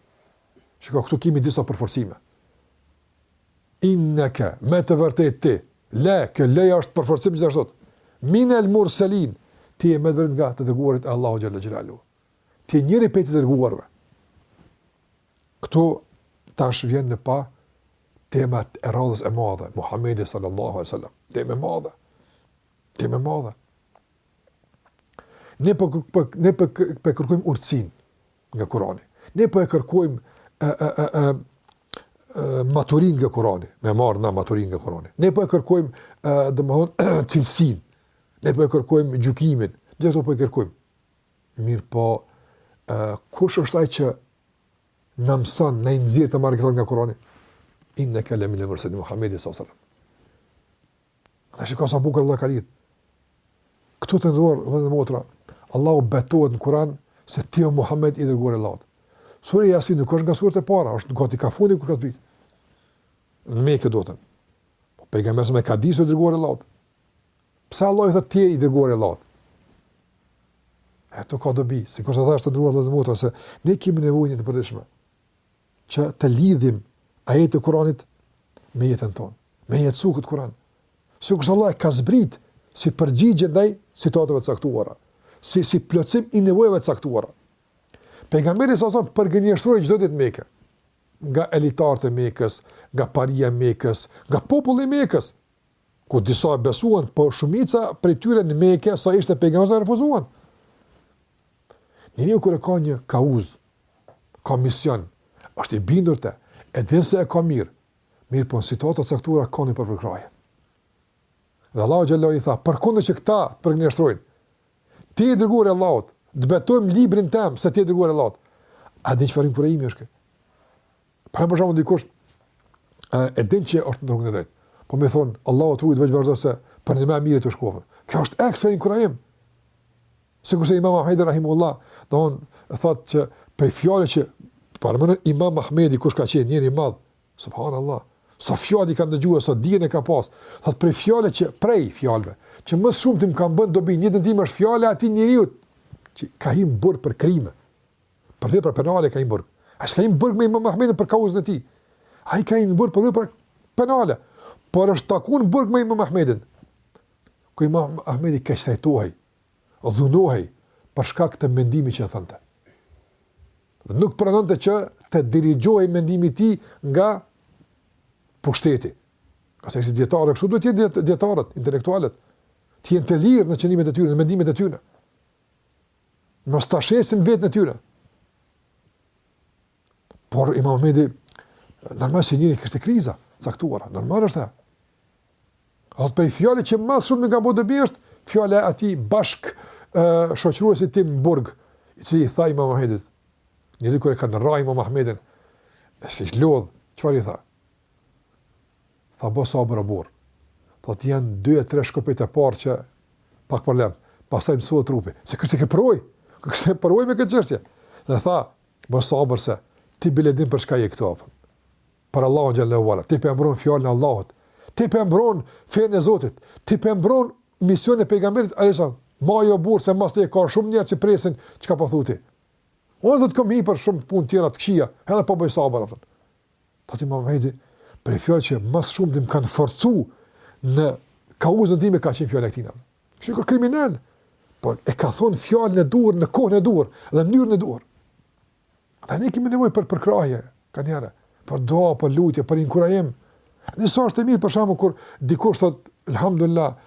Shikoj këtu kemi disa përforcime. Inneke, me të vërtetë ti, le, kjo leja është përforcim gjithashtu. Min el murselin, ti je me të vërtetë nga të dërguarit e Allahu xhelle xhelaluhu. Ti je njëri prej të dërguarve. Ktu tash vjen në pah tema e radhës e madhe, Muhammedi sallallahu alaihi wasallam. Temë e madhe. Temë e madhe. Ne po ne po, po kërkojmë urtësinë. nga Kurani. Ne po e kërkojmë ë ë ë ë maturin nga Kurani, me marr na maturin nga Kurani. Ne po e kërkojmë ë domthon cilësin. Ne po e kërkojmë gjykimin. Gjithë ato po e kërkojmë. Mirëpo, ë kush është ai që na mëson, na i nxjerr t'i marrim këto nga Kurani? Inneke leminel murselin Muhammedi sallallahu alaihi wasallam. A shikon sa bukur Allahu e ka lidh. Këtu të nderuar, vllezën motra, Allahu betohet në Kur'an se ti o Muhammed je i dërguar i Allahut. Sura Yasin nuk është nga suret e para, është gati ka fundi kur ka zbrit. Në Mekë do të thotë. Po pejgamberi e ka dit se o i dërguar i Allahut. Pse Allahu i thotë ti je i dërguar i Allahut? Ajo ka dobi, sikur që thashë të nderuar vllezën motra se ne kemi nevojë të përditshme. që të lidhim ajetet e Kuranit me jetën tonë, me jetësu këtë Kuran. Sikur që Allahu e ka zbrit si përgjigje ndaj situatave caktuara, si, si plotësim i nevojave caktuara. Pejgamberi asht përgënjeshtru çdo ditë në Mekë, nga elitarët e Mekës, nga paria e Mekës, nga populli i Mekës, ku disa e besuan, po shumica prej tyre në Mekë sa ishte pejgamberi refuzuan. Njeriu kur e ka një kauzë, ka mision, është i bindur n'te, e din se e ka mirë. Mirëpo në situata të caktuara ka nevojë për përkrahje. Dhe Allahu xhelle xhelaluhu i tha, përkundër që këta të përgënjeshtrojnë. Ti je i dërguar i Allahut, të betohem në librin tem se ti je i dërguar i Allahut. A di çfarë kurajimi është ky? Pra për shembull dikush, e din që është në rrugën e drejtë, po me thonë, Allahu të rujtë, veç vazhdo se përnime mirë të shkofën. Kjo është ekstra inkurajim. Sikurse imam Ahmedi, rahimehullah, domethënë, thotë që prej fjalëve që, paramendo imam Ahmedi, kush ka qenë njeri i madh, subhanallah, sa fjalë i ka ndëgju, sa dijen e ka pasë, thotë prej fjalës që, prej fjalëve, që më së shumti më kanë bon dobi, në jetën time është fjala e atij njeriut, që ka hi në burg për krime, Për vepra penale ka hi në burg. Ai s'ka hi në burg me Imam Ahmedin për kauzën e tij. Ai ka hi në burg për vepra penale. Por është taku në burg me Imam Ahmedin. Ku Imam Ahmedi keqtrajtohej, dhunohej për shkak të mendimit që thonte. Dhe nuk pranonte që të dirigjohej mendimi i tij nga pushteti. Ngase ishte dietar, kështu duhet të jenë dietarët, intelektualët, të jenë të lirë në qëndrimet e tyre, në mendimet e tyre. Mos ta shesin veten e tyre. Por Imam Ahmedi normal si njeri kishte kriza të caktuara, normal është. Tha prej fjalëve që më shumë më ka bo dobi është fjala e atij bashkëshoqëruesit tim në burg, i cili i tha Imam Ahmedit. Një ditë kur e kanë rrahë Imam Ahmedin, si ish lodh, çfarë i tha? Tha bo sabër o burrë. Tha janë dy e tre shkopit e parë që pak problem, pastaj mësohet trupi. Se kishte ky përvojë, kishte përvojë me këto gjëra. Dhe tha, bo sabër se, ti bile din për çka je këtu apëm. Për Allahun xhele ue ala, ti po mbron fjalën e Allahut, ti po mbron fenë e Zotit, ti po mbron misionin e pejgamberit, alejhi selam, maju burrë se mas teje ka shumë njerëz që presin çka po thu ti. Po Unë dhe të kom hi për shumë punë tjera të këqija, edhe po bëj sabër apet. Thotë imam Ahmedi, prej fjalëve që më së shumti më kanë forcu në kauzën time ka qenë fjala e tij. Kështu ka kriminal. Por e ka thon fjalën e duhur në kohën e duhur dhe në mënyrën e duhur. Tani kemi nevojë për përkrahje, kanjëherë, për dua, për lutje, për inkurajim. Dhe sa është mirë për shembull kur dikush thot elhamdulillah,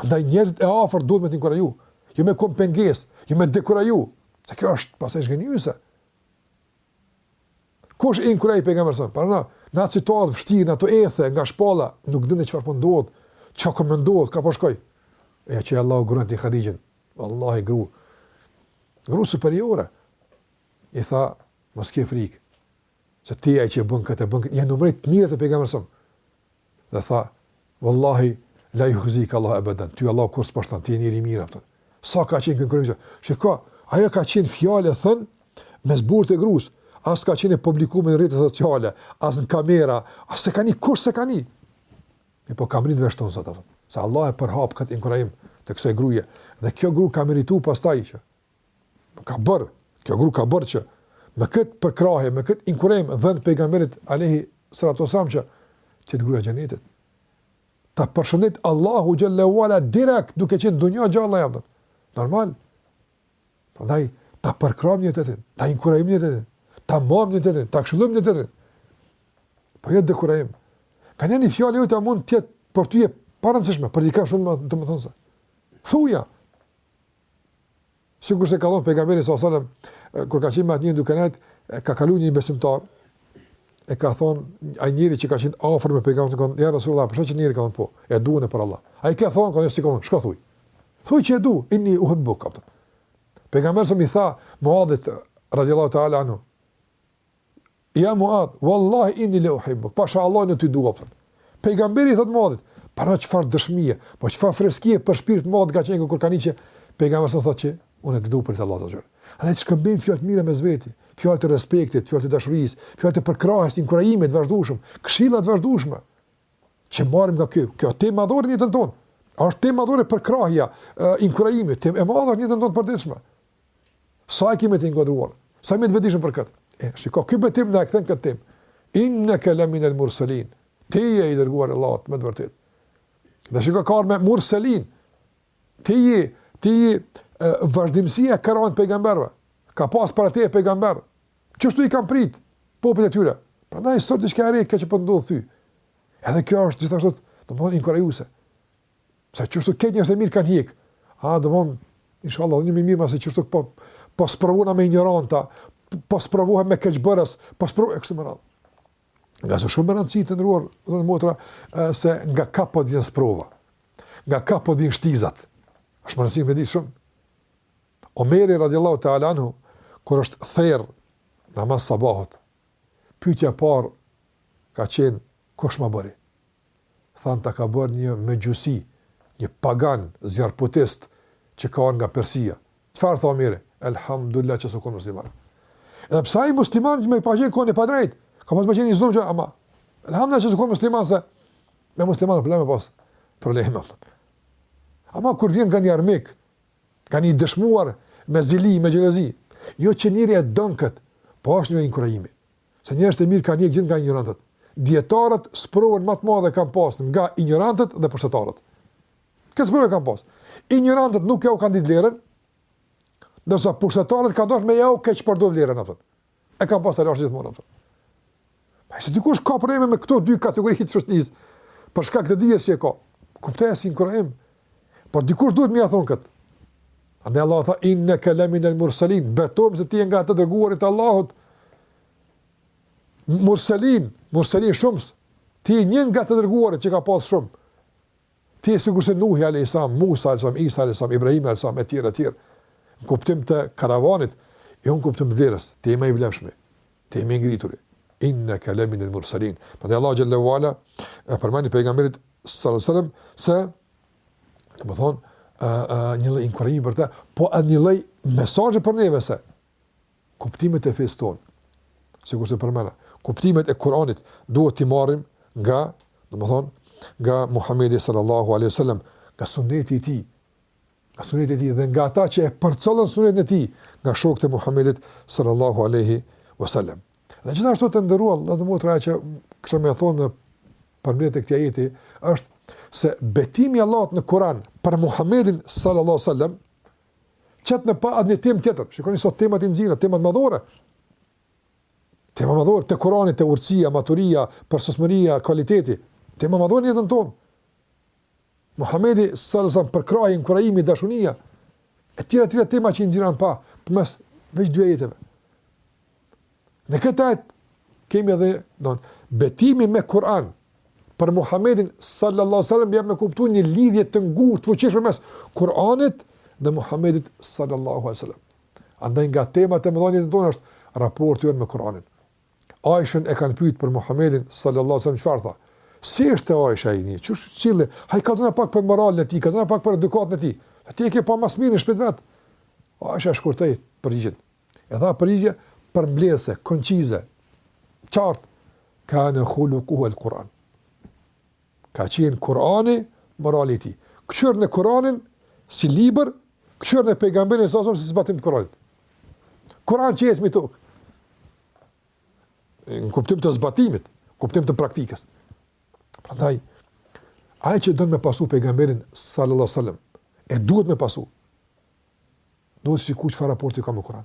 Andaj njerëzit e afërt duhet me të inkuraju, jo me kon pengesë, jo me dekuraju, se kjo është pasaj zhgënjyese. Kush e inkurajoi pejgamberin alejhi selam? Paramendo, në atë situatë të vështirë, në ato ethe, nga shpallja, nuk dinte çfarë po ndodh, po çka po ndodh, ka po shkoj. Po ja që Allahu grunë e tij Khadijen, wallahi gru, gru superiore, i tha, mos ki frikë, se ti je që e bën këtë, e bën këtë, ia numroi të mirat e pejgamberit alejhi selam. Dhe tha, Wallahi, la yukhzika Allahu abadan, ty Allahu kurrë s'të poshtëron, ti je njeri i mirë, thotë. Sa ka qenë ky inkurajim. Shiko, ajo ka qenë fjalë e thënë mes burrit e grus, as ka qenë e publikume në rrjete sociale, as në kamera, as s'e ka ni, kush s'e ka ni. Mirëpo ka mrri n'vesht ton sot atë. Se Allahu e përhap këtë inkurajim të kësaj gruaje dhe kjo grua ka meritu pastaj që ka bërë, kjo grua ka bërë që me këtë përkrahje, me këtë inkurajim dhënë pejgamberit alayhi salatu wasallam që t'i jetë gruaja e xhenetit. Ta përshëndet Allahu xhallahu ala direkt duke qenë në dynja gjallë jam. Normal. Prandaj ta përkrahim njëri-tjetrin, ta inkurajojmë njëri-tjetrin, ta mbajmë njëri-tjetrin, ta këshillojmë njëri-tjetrin. Po jo dekurajim. Ka një një fjalë jotja mund të jetë për ty e parëndësishme, për një ka shumë domethënëse. Thuja, Sikurse ka thënë pejgamberi sallallahu alajhi wasallam kur ka qenë me atë njeri duke nejt, ka kaluar një besimtar e ka thonë ai njeri që ka qenë afër me pejgamberin ka thonë ja rasulullah për çat njeri ka thonë po e dua për Allah. Ai ka thonë ka thonë shko, shko thuj. Thuj që e du, inni uhibbuka thonë. Pejgamberi s.a.s. i tha Muadhit radhiyallahu ta'ala anhu. Ja Muadh, wallahi inni le uhibbuk, pasha Allahin unë ty dua, thotë. Pejgamberi i thotë Muadhit, pa çfarë dëshmie, po çfarë freskie për shpirt Muadh ka qenë nga kur ka ni që pejgamberi s.a.s. thotë që unë e të dua për hir të Allahut xhel. Andaj të shkëmbejmë fjalë të mira mes veti, fjalë të respektit, fjalë të dashurisë, fjalë të përkrahjes, inkurajimit të vazhdueshëm, këshilla të vazhdueshme që marrim nga ky, kjo temë madhore në jetën tonë. A është temë madhore përkrahja, inkurajimi, temë madhore në jetën tonë të përditshme. Sa e kemi të inkuadruar? Sa jemi të vetëdijshëm për këtë? E, shiko, ky betim na e kthen këtë temë. Innaka lamin al mursalin. Ti je i dërguar i Allahut me të vërtetë. Dhe shiko kah, me mursalin. Ti je, ti je vazhdimësia e karvanit pejgamberëve. Ka pas para te pejgamber. Qeshtu i kanë prit popujt e tyre. Prandaj s'osht diçka e re kjo që po t'ndodh ty. Edhe kjo është gjithashtu, domthonë inkurajuese. Se qeshtu krejt njerëz të mirë kanë hjek. A do thon inshallah unë i mirë masi qeshtu po po sprovohna me injoranta, po sprovohem me keqbërës, po sprovoj kështu më radh. Ka shumë rëndësi të nderuar dhe motra se nga ka po të vjen sprova. Nga ka po vijnë shtizat. Është me rëndësi me di shumë. Omeri radiallahu ta'ala anhu, kur është therë në namaz sabahut, pytja e parë ka qenë, kush ma bëri? thanë ta ka bërë një mexhusi, një pagan, zjarrputist,, që ka ardhur nga Persia. Çfarë tha Omeri? Elhamdullah që s'u kon musliman. Edhe pse ai musliman me pas qenë kon e padrejt, ka pas me qenë një zullumqar ama. Elhamdullah që s'u kon musliman se me musliman problem me pas. Probleme. Ama kur vjen nga një armik, nga një dëshmuar me zili, me gjelozi, jo që njeri e don kët, po është një inkurajimi. Se njerëzit e mirë kanë hjek gjith nga injorantët. Dietarët sprovën më të madhe e kanë pas nga injorantët dhe pushtetarët. Këtë sprovë kanë pas. Injorantët nuk jau kanë ditë vlerën, ndërsa pushtetarët kanë dashur me jau keqpërdor vlerën atë. E kanë pas telashe gjithmonë atë. Pra nëse dikush ka probleme me këto dy kategori të shoqënisë. Për shkak të dijes që ka. Kuptoje si inkurajim, Por dikush duhet me ia thon kët. Andaj Allahu tha innaka lamin al-mursalin, betohem se ti je nga të dërguarit të Allahut. Mursalin, mursalin shumë. Ti je një nga të dërguarit që ka pas shumë. Ti je sikurse Nuhi alayhis salam, Musa alayhis salam, Isa alayhis salam, Ibrahim alayhis salam etj etj. Në kuptim të karavanit, jo në kuptim të vlerës, ti je ma i vlefshmi. Ti je më i ngrituri. Inneke lemin el mursalin. Prandaj Allahu xhalla wala e përmendi pejgamberit sallallahu alaihi wasallam se domethënë një lloj inkurajimi për të, po edhe një lloj mesazhi për neve se kuptimet e fesë tonë, sikurse përmenda, kuptimet e Kur'anit duhet t'i marrim nga, domethënë, nga Muhamedi sallallahu alaihi wasallam, nga sunneti i tij, Sunetit e tij dhe nga ata që e përcollën sunetin e tij nga shokët e Muhammedit sallallahu alaihi wasallam. Dhe gjithashtu të nderuar vëllezër e motra që kisha me thonë nëpërmjet të këtij ajeti është se betimi i Allahut në Kur'an për Muhammedin sallallahu alaihi wasallam qet në pah një temë tjetër. Shikoni sot temat e nxjerra, temat madhore. Tema madhore te Kur'ani, te urtësia, maturia, përsosmëria, kualiteti. Tema madhore në jetën tonë. Muhamedi sallallahu alaihi wasallam përkrahja, inkurajimi, dashunia e tjera e tjera tema që i nxjerr në pah përmes veç dy ajeteve. Në këtë ajet kemi edhe don betimi me Kur'an për Muhamedin sallallahu alaihi wasallam jep me kuptu një lidhje të ngushtë të fuqishme mes Kur'anit dhe Muhamedit sallallahu alaihi wasallam. Andaj nga temat e mëdha të tona është raporti jonë me Kur'anin. Aishën e kanë pyet për Muhamedin sallallahu alejhi çfarë tha? Si ishte Aisha ai? Qysh u sillte? Kallzona pak për moralin e tij, kallzona pak për edukatën e tij. Ti e ke pa ma s'miri në shtëpi vet. Aisha shkurtoi përgjigjen. E dha përgjigje përmbledhse, koncize. Qartë kana khulukuhu el Kur'an. Ka qenë Kur'ani morali i tij. Kqyrne Kur'anin si libër, kqyrne pejgamberin si zbatim të Kur'anit. Kur'an që ec mbi tok. Në kuptim të zbatimit, në kuptim të praktikës. Prandaj ai që don me pasu pejgamberin sallallahu alajhi wasallam, e duhet me pasu. Duhet shiku çfarë raporti ka me Kur'an.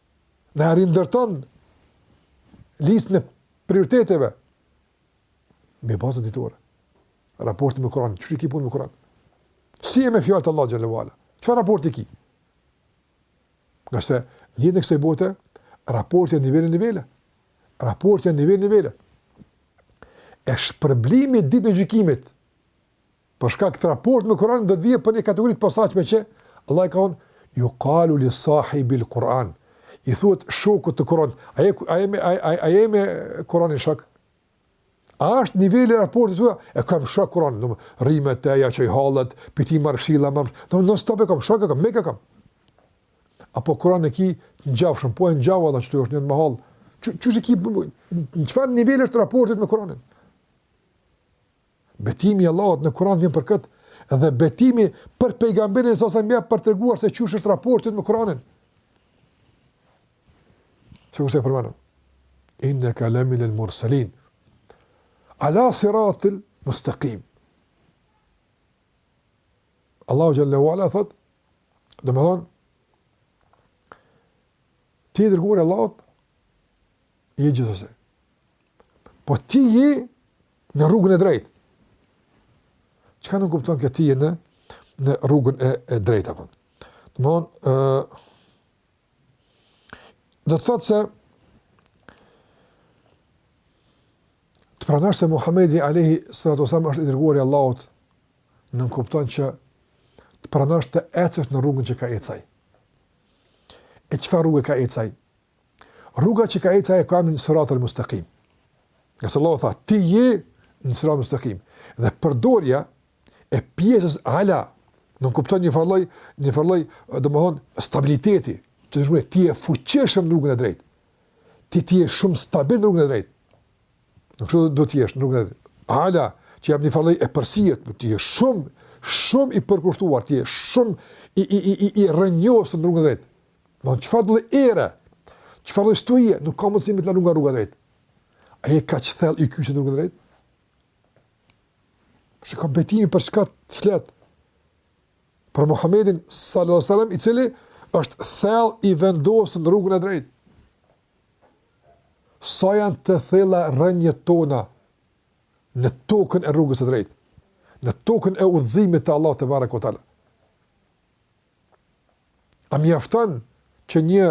Na e rindërton listën e prioriteteve në baza ditore. Raporti me Kur'an, qysh e ki punën me Kur'an? Si je me fjalët e Allahu xhelalu ala? Çfarë raporti ki? Ngase në jetën e kësaj bote raportet janë nivele nivele. Raportet janë nivele nivele. E shpërblimi ditën e gjykimit Për shkak të raportit me Kur'anin do të vijë për një kategori të posaçme që Allahu ka thonë yuqalu li sahibil Kur'an. I thuhet shokut të Kur'anit, a je a je me Kur'anin shok? A është niveli i raportit tuaj? E kam shok Kur'an, domethon rri me të, ia çoj hallet, m'i thot këshilla mu, non stop e kam shok e kam, mik e kam. Apo Kur'anin e ki njafshëm, po e njoh, a ktu është në mahall. Qysh qysh e ki në çfarë niveli është raporti me Kur'anin? Betimi i Allahut në Kur'an vjen për këtë dhe betimi për pejgamberin s.a.s. për të treguar se qysh është raporti me Kur'anin. Qysh është përmendur? Inna ka lamin al-mursalin ala siratil mustaqim. Allahu xhelle ue ala thot, domethon ti i dërguar i Allahut je gjithsesi. Po ti je në rrugën e drejtë. Çka nënkupton që ti je në në rrugën e, e drejtë apo? Domthon ë uh, do të thotë se të pranosh se Muhamedi alayhi salatu wasallam është i dërguar i Allahut, nënkupton që të pranosh të ecësh në rrugën që ka ec ai. E çfarë rruge ka ec ai? Rruga që ka ecë ai e ka emrin Sirat al-Mustaqim. Ngase Allahu tha, ti je në Sirat al-Mustaqim. Dhe përdorja e pjesës ala, nënkupton një farlloj, një farlloj, domethonë, stabiliteti, qëndrueshmërie, ti je fuqishëm në rrugën e drejtë. Ti ti je shumë stabil në rrugën e drejtë. Nuk është thjesht ti je në rrugën e drejtë. Ala, që jep një farlloj epërsie, po ti je shumë, shumë i përkushtuar, ti je shumë i, i, i, i, i rrënjosur në rrugën e drejtë. Në çfarëdo ere, çfarëdo stuhie, nuk ka mundësi me të largu nga rruga e drejtë. Ai është kaq thellë i kyçur në rrugën e drejtë? Pse ka betimi për shkak se flet? Për Muhammedin s.a.s. i cili është thellë i vendosur në rrugën e drejtë. Sa janë të thella rrënjët tona në tokën e rrugës së drejtë, në tokën e udhëzimit të Allahut tebareke ue teala. A mjafton që një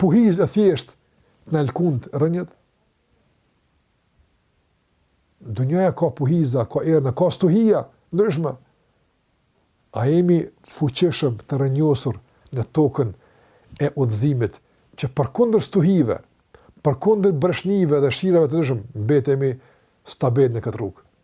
puhizë e thjesht të na lkund rrënjët? Dunjaja ka puhiza, ka erna, ka stuhi të ndryshme. A jemi fuqishëm të rrënjosur në tokën e udhëzimit, që përkundër stuhive, përkundër breshnive dhe shirave të ndryshme, mbetemi stabil në këtë rrugë.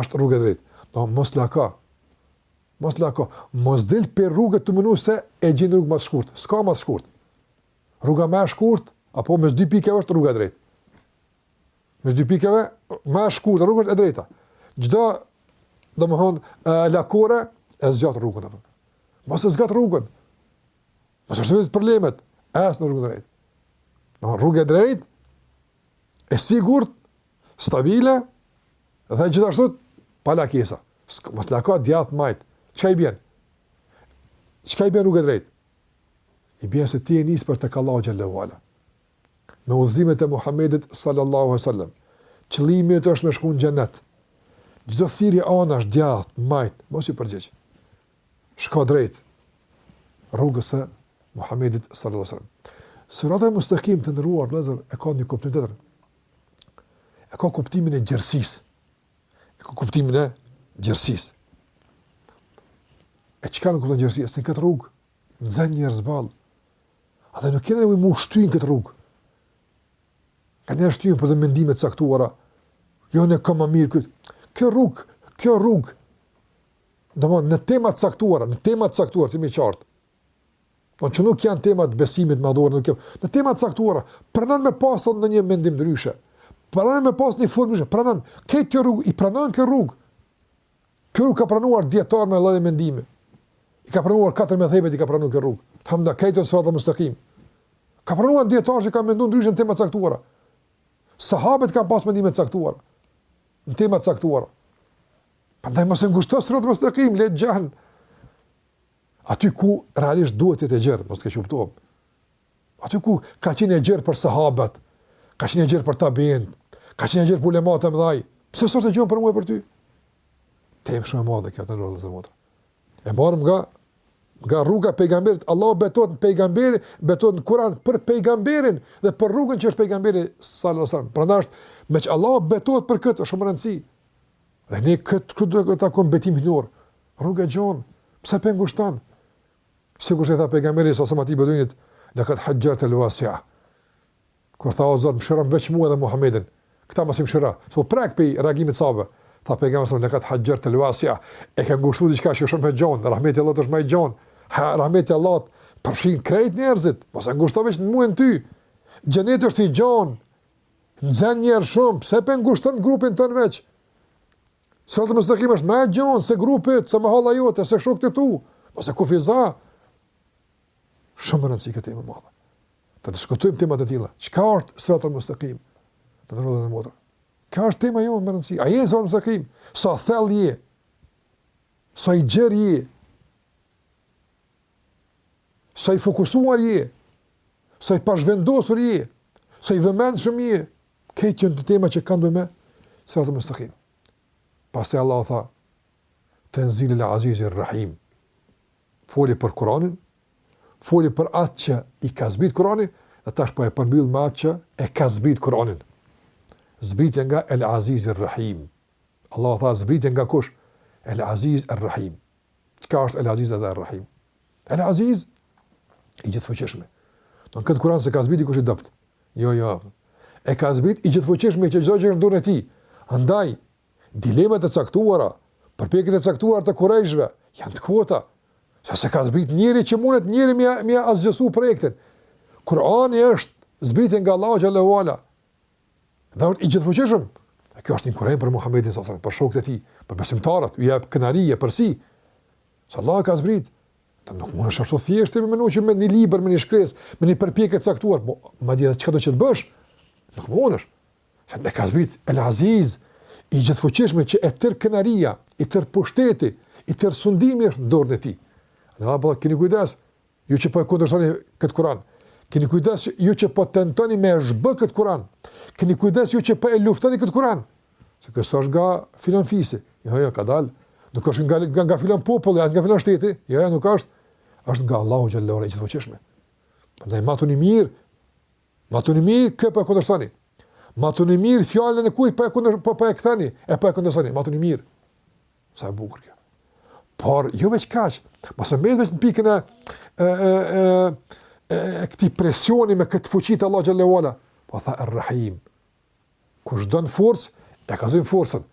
Është rrugë e drejtë. Do mos lako. Mos lako. Mos dil prej rruge tu menu se e gjen rrugë ma t'shkurt. S'ka ma t'shkurt. Rruga ma e shkurt, apo mes dy pikave është rruga e drejtë. Mes dy pikave, ma e shkurt, rruga është e drejta. Çdo, domethënë, lakore, e zgjat rrugën. Apë. Mos e zgjat rrugën. Mos i shto vetit problemet. Ec në rrugën e drejtë. Në rrugë e drejtë, e sigurt, stabile dhe gjithashtu pa lakesa. Mos lako djathtë majtë. Çka i bjen? Çka i bjen rrugë e drejtë? I bjen se ti e nis për tek Allahu xhel-le ue ala. Me udhëzimet e Muhamedit sallallahu alaihi wasallam, qëllimi është me shku në xhenet. Çdo thirrje anash djathtë majtë, mos iu përgjigj. shko drejt rrugës së Muhamedit sallallahu alaihi wasallam. Siratal mustekim të nderuar vëllezër e ka edhe një kuptim tjetër. E ka kuptimin e gjerësisë. E ka kuptimin e gjerësisë. E çka nënkupton gjerësi, se në këtë rrugë, nxen njerëz boll. A dhe nuk keni nevojë m'u shty n'këtë rrugë. Kanë me u shty për do mendime të caktuara. Jo unë e kam ma mirë këtë. Kjo rrugë, kjo rrugë Domethënë në tema të caktuara, në tema të caktuara, të më qartë. Po që nuk janë tema të besimit madhore, nuk janë. Në tema të caktuara, pranon me pasë një mendim ndryshe. Pranon me pasë një formë ndryshe. Pranon kjo rrugë, i pranon kjo rrugë. Kjo rrugë ka pranuar dijetarë me lloj mendimi. I ka pranuar katër medhhebet i ka pranuar kjo rrugë. Hamda këtë siratal mustekim. Ka pranuar dijetarë që kanë menduar ndryshe në tema të caktuara. Sahabët kanë pas mendime të caktuara. Në tema të caktuara. Prandaj mos e ngushto siratal mustekim, le t'jetë gjan. Aty ku realisht duhet të jetë gjerë, mos keqkuptoni. Aty ku ka qenë e gjerë për sahabët, ka qenë e gjerë për tabiinët, ka qenë e gjerë për ulemat e mëdhenj. Pse s'osht e gjon për mua për ty? Temë shumë e madhe kjo të nderuara motra. E morëm nga nga rruga e pejgamberit, Allahu betohet në pejgamberin, betohet në Kuran për pejgamberin dhe për rrugën që është pejgamberi sallallahu alajhi wasallam. Prandaj është meqë Allahu betohet për këtë është shumë me rëndësi. Dhe ne këtë këtë duhet të takon betim hynor. Rruga e gjon, pse pe ngushton? Sikur se i tha pejgamberi sa sem atij beduinit, lekad haxharte wasi'a. Kur tha o Zot, mëshirom veç mua dhe Muhamedin. Këta mos i mëshiro. Se u prek pej reagimit të sahabëve. Tha pejgamberi sa lekad haxharte wasi'a. E ke ngushtuar diçka që shumë e gjon, rahmeti i Allahut është më i gjon. Ha rahmeti i Allahut përfshin krejt njerëzit, mos e ngushto veç në mua e në ty. Xheneti është i gjon, Nxen njerëz shumë, pse pe ngushton grupin tan veç? Siratal mustekim është më e gjonë se grupet, se mëhalla jote, se shokët e tu, mos e kufizo. Shumë me rëndësi kjo temë e madhe. Të diskutujmë temat e tilla. Çka është siratal mustekim? Të të rëdhën e motër. Kjo është tema jonë me rëndësi. A je siratal mustekim? Sa thellë je? Sa i gjerë je? Sa i fokusuar je, sa i pashvendosur je, sa i vëmendshëm je, këto janë tema që kanë me siratal mustekim. Pastaj Allahu tha, tenzilel azizi rrahim, foli për Kuranin, foli për atë që i ka zbrit Kuranin, dhe tash po e përmbyll me atë që e ka zbrit Kuranin. Zbritja nga el azizi rrahim. Allahu tha, zbritja nga kush? El azizi rrahim. Çka është El Aziz edhe El Rahim? El Aziz, i gjithëfuqishmi. Domethënë këtë Kuran s'e ka zbrit dikush i dobët. Jo, jo. E ka zbrit i gjithëfuqishmi që çdo gjë është në dorën e tij. Andaj, dilemat e caktuara, përpjekjet e caktuara të kurejshve, janë të kota. Se s'e ka zbrit njeri që mundet njeri me ia, me ia asgjësu projektin. Kurani është zbritje nga Allahu xhel-le ue ala. Dhe është i gjithëfuqishëm. Dhe kjo është inkurajim për Muhammedin s.a.s. për shokët e tij, për besimtarët, u jep krenari, epërsi. Se Allahu e ka zbrit. Ti nuk mundesh ashtu thjesht me menu që me një libër, me një shkresë, me një përpjekje të caktuar, po madje edhe çka do të bësh, nuk mundesh. Se e ka zbrit El Aziz, i gjithëfuqishmi që e tërë krenaria, i tërë pushteti, i tërë sundimi është në dorën e tij. Dhe pra keni kujdes, Ju që po e kundërshtoni këtë Kur'an, keni kujdes ju që po tentoni me e zhbë këtë Kur'an. Keni kujdes ju që po e luftoni këtë Kur'an. Se kjo s'është nga filan fisi. Jo, jo, ka dalë. Nuk është nga, nga, nga filan populli, as nga filan shteti. Jo, jo, nuk është. është nga Allahu xhel-le ala i gjithëfuqishmi. Prandaj, matuni mirë, matuni mirë, kë po e kundërshtoni. Matuni mirë, fjalën e kujt po e, kundër, po, po, po e ktheni, e po e kundërshtoni. Matuni mirë. Sa e bukur kjo. Por jo veç kaq, mos me mbet veç në pikën e e e e, e, e këtij presioni me këtë fuqi të Allahut xhel-le ue ala. Po tha Ar-Rahim. Kush don forcë, e ka zënë forcën.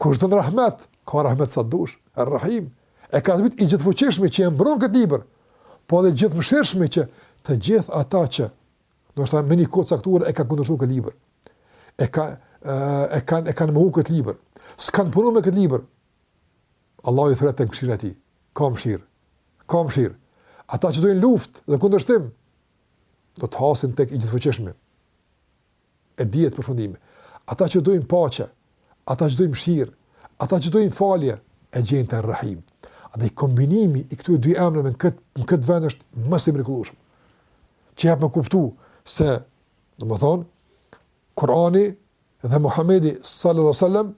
Kush don rahmet, ka rahmet sa dush. Ar-Rahim. E ka zbrit i gjithëfuqishmi që e mbron këtë libër. Po edhe i gjithëmëshirshmi që të gjithë ata që Ndoshta në një kohë të caktuar e kanë kundërshtu këtë libër. E ka e kanë e kanë mohu këtë libër. S'kanë punu me këtë libër. Allahu i thret tek mëshira e tij. Ka mëshirë. Ka mëshirë. Ata që dojnë luftë dhe kundërshtim do të hasin tek i gjithëfuqishmi. E dihet përfundimi. Ata që dojnë paqe, ata që dojnë mëshirë, ata që dojnë falje, e gjejnë te Rrahim. Andaj kombinimi i këtyre dy emrave në këtë, në këtë vend është më se i mrekullueshëm. Që jep me kuptu se, domethënë, Kurani dhe Muhammedi sallallahu sallam,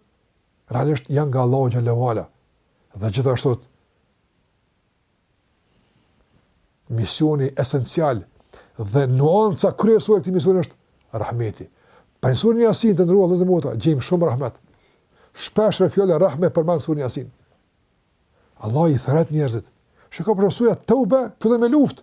realisht janë nga Allahu xhelle ve ala. Dhe gjithashtu, Misioni esencial dhe nuanca kryesore e këtij misioni është rahmeti. Pra në suren Jasin të nderuar vllezën e motra, gjejmë shumë rahmet. Shpeshherë fjala rahme përmendet suren Jasin. Allahu i thrret njerëzit. Shiko për surja Teube, fillon me luftë.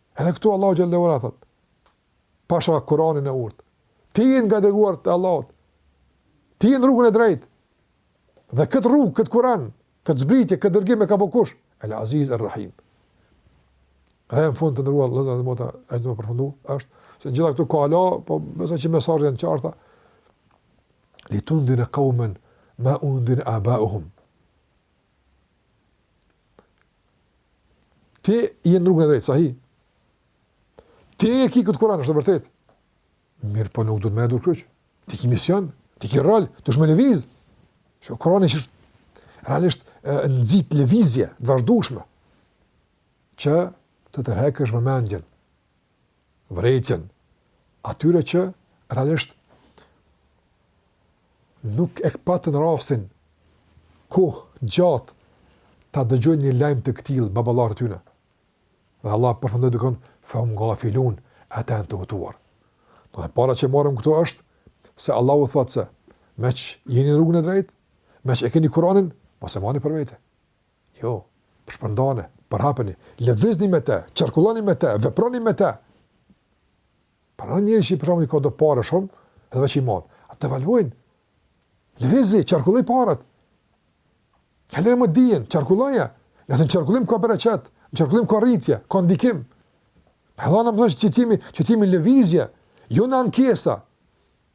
Edhe këtu Allahu xhelle ve ala thot. Pasha Kur'anin e urtë. Ti je nga dërguarit e Allahut. Ti je në rrugën e drejtë. Dhe këtë rrugë, këtë Kur'an, këtë zbritje, këtë dërgim e ka bo kush, El Aziz Er Rahim. Dhe në fund të nderuar vllezën dhe motra, edhe me përfundu, është se gjithë këtu ka ala, po meqë mesazhet janë të qarta, li tundhire kaumen ma undhire abauhum. Ti je në rrugën e drejtë, sahi. Ti e ki këtë kuran, është e vërtetë. Mirëpo nuk duhet me nejt durkryq. Ti ki mision, ti ki rol, duhesh me lëviz. Se kurani realisht nxit lëvizje të vazhdueshme, që të tërheqësh vëmendjen. vërejtjen atyre që realisht nuk e patën rastin kohë gjatë ta dëgjojnë një lajm të këtillë baballarët e tyre. Dhe Allahu përfundoi duke thënë fa hum gafilun ata janë të hutuar. E para që marrim këtu është se Allahu thotë se meç jeni në rrugën e drejtë, meç e keni Kur'anin, mos e marrni për vete. Jo, por shpërndane, përhapeni, lëvizni me të, qarkulloni me të, veproni me të. Pra një njeri që për shembull i ka do pare shumë, edhe veç i madhë, ato devalvojnë, lëvizi, qarkulloji paret, hele më dijen, qarkulloje, se në qarkullim ka bereqet, në qarkullim ka rritje, ka ndikim, Edhe domethënë është qëllimi, qëllimi lëvizje, jo në ankesa,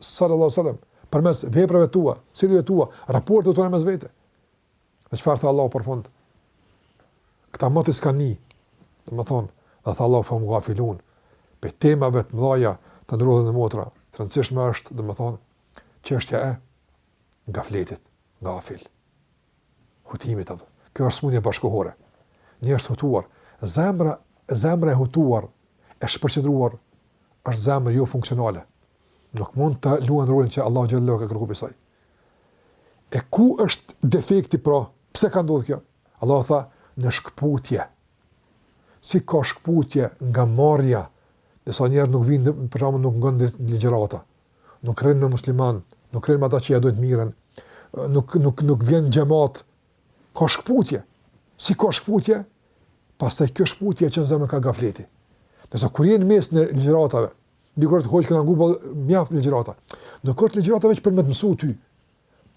sallallahu alejhi ve sellem, përmes veprave tua, cilësive tua, raporteve tona mes vete. Dhe çfarë tha Allahu për fund? Këta më të s'kanë një, domethënë, dhe tha Allahu fehum gafilun, prej temave të mdhaja të nderuar vllezën dhe motra, të rëndësishme është, domethënë, çështja e gafletit, gafil, hutimit, apë. kjo është smundje bashkohore, njeri është i hutuar, zemra, zemra e hutuar, e shpërqendruar, është zemrë jofunksionale, Nuk mund ta luan rolin që Allah xhallahu ka kërku prej saj. E ku është defekti pra? Pse ka ndodhë kjo? Allah tha, në shkëputje. Si ka shkëputje nga marrja, nëse njeri nuk vjen, për shembull nuk ngon ligjërata, nuk rrin me musliman, nuk rrin me ata që ia dojnë të mirën, nuk, nuk, nuk vjen në xhemat, ka shkëputje. Si ka shkëputje? Pastaj kjo shkëputje e çon zemrën ka gafleti. Ndërsa kur je në mes të ligjëratave, Dikush thotë kam ngu boll, mjaft ligjërata. Nuk është ligjërata veç për me të mësu ty.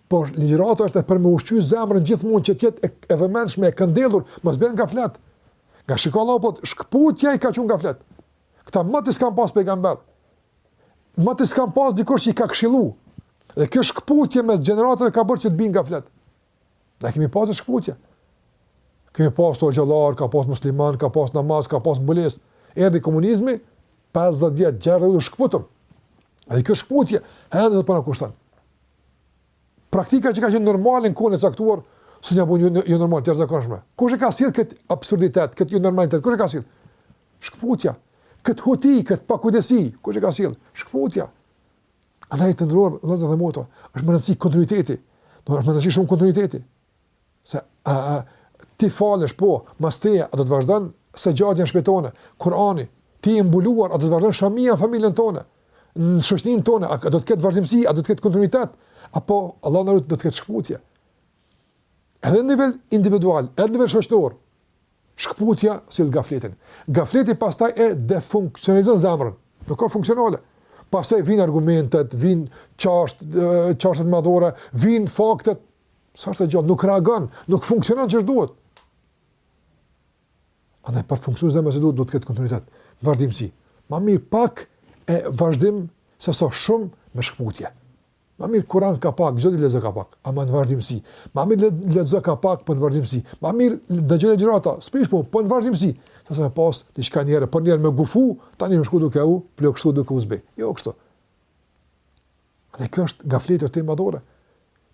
Por ligjërata është edhe për me ushqy zemrën gjithmonë që të jetë e, e vëmendshme, e këndellur, mos bjen në gaflet. Nga shiko Allah, po thotë shkëputja i ka çu në gaflet. Këta moti s'kanë pas pejgamber. Moti s'kanë pas dikush që i ka këshillu. Dhe kjo shkëputje mes gjeneratave ka bërë që të bijnë në gaflet. Ne kemi pasë shkëputje. Kemi pasë hoxhallarë, ka pas musliman, ka pas namaz, ka pas mbulesë. Erdhi komunizmi, 50 vjet, gjerë dhe u shkëputëm. Dhe kjo shkëputje, edhe edhe po na kushton. Praktika që ka qenë normale në kohë të caktuar, sot janë bo jo, jonormale, të jozakonshme. Kush e ka sjellë këtë absurditet, këtë jonormalitet, kush e ka sjellë? Shkëputja. Këtë huti, këtë pakujdesi, kush e ka sjellë? Shkëputja. Andaj të nderuar vëllezër dhe motra, është me rëndësi kontinuiteti, do është me rëndësi shumë kontinuiteti, se a, a, ti falesh, po, mas teje, a do të vazhdon sexhdja në shpi tone, Kurani, ti e mbuluar, a do të vazhdon shamia në familjen tone, në shoqninë tone, a do të ketë vazhdimësi, a do të ketë kontinuitet, apo Allah na rujt do të ketë shkëputje. Edhe në nivel individual, edhe në nivel shoqnor, Shkëputja sjell gafletin. Gafleti pastaj e defunksionalizon zemrën. Nuk ka funksionale. Pastaj vijnë argumentet, vijnë çasht, çashtjet madhore, vijnë faktet. S'është e gjallë, nuk reagon, nuk funksionon siç duhet. Andaj për të funksionu zemra si duhet duhet të ketë kontinuitet. Vazhdimsi. Ma mirë pak e vazhdim se sa shumë me shkëputje. Ma mirë Kur'an ka pak, çdo ditë lexo ka pak, ama në vazhdimësi. Ma mirë lexo ka pak, po në vazhdimësi. Ma mirë dëgjo ligjërata, s'prish punë, po në vazhdimësi. Sesa me pas diçka një herë, po një herë me gufu, tani me shku duke u plogështu duke u zbeh. Jo kështu. Dhe kjo është gafleti temë madhore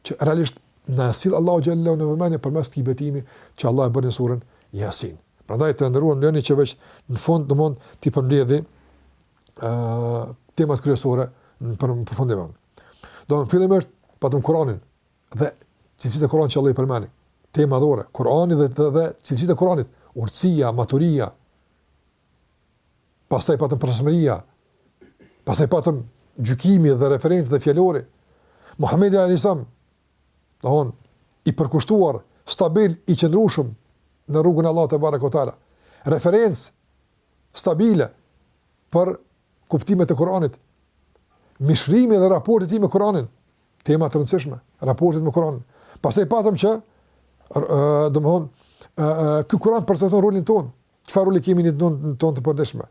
që realisht na sill Allahu xhallahu në vëmendje përmes këtij betimi që Allah e bën në surën Jasin. Prandaj të nderuar lejoni që veç në fund domon t'i përmbledhi temat kryesore në për përfundim. Do fillimisht patëm Kur'anin dhe cilësitë e Kur'anit që Allah i përmend. Temë madhore, Kur'ani dhe dhe, dhe cilësitë e Kur'anit, urtësia, maturia. Pastaj patëm përshmëria. Pastaj patëm gjykimi dhe referenca dhe fjalori. Muhamedi alejhi selam, don i përkushtuar, stabil i qëndrueshëm në rrugën e Allahut tebareke ve teala. Referencë stabile për kuptimet e Kur'anit. Mishërimi dhe raporti i tij me Kur'anin, tema të rëndësishme, raportet me Kur'anin. Pastaj patëm që ë domethënë ky Kur'an përcakton rolin tonë, çfarë roli kemi në jetën tonë të përditshme.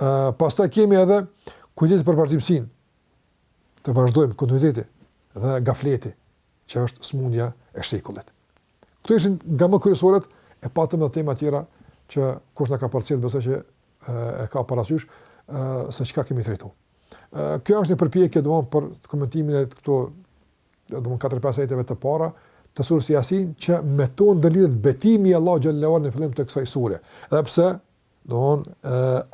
ë Pastaj kemi edhe kujdes për vazhdimsinë. Të vazhdojmë kontinuiteti dhe gafleti, që është sëmundja e shekullit. Këto ishin nga më kryesoret, e patëm edhe tema tjera që kush na ka përcjellë besoj që e ka parasysh se çka kemi trajtuar. Kjo është një përpjekje domthonë për komentimin e këto domthonë katër pesë ajeteve të para të surës Yasin që me to ndërlidhet betimi i Allahut xhallahu në fillim të kësaj sure. Edhe pse Domthon,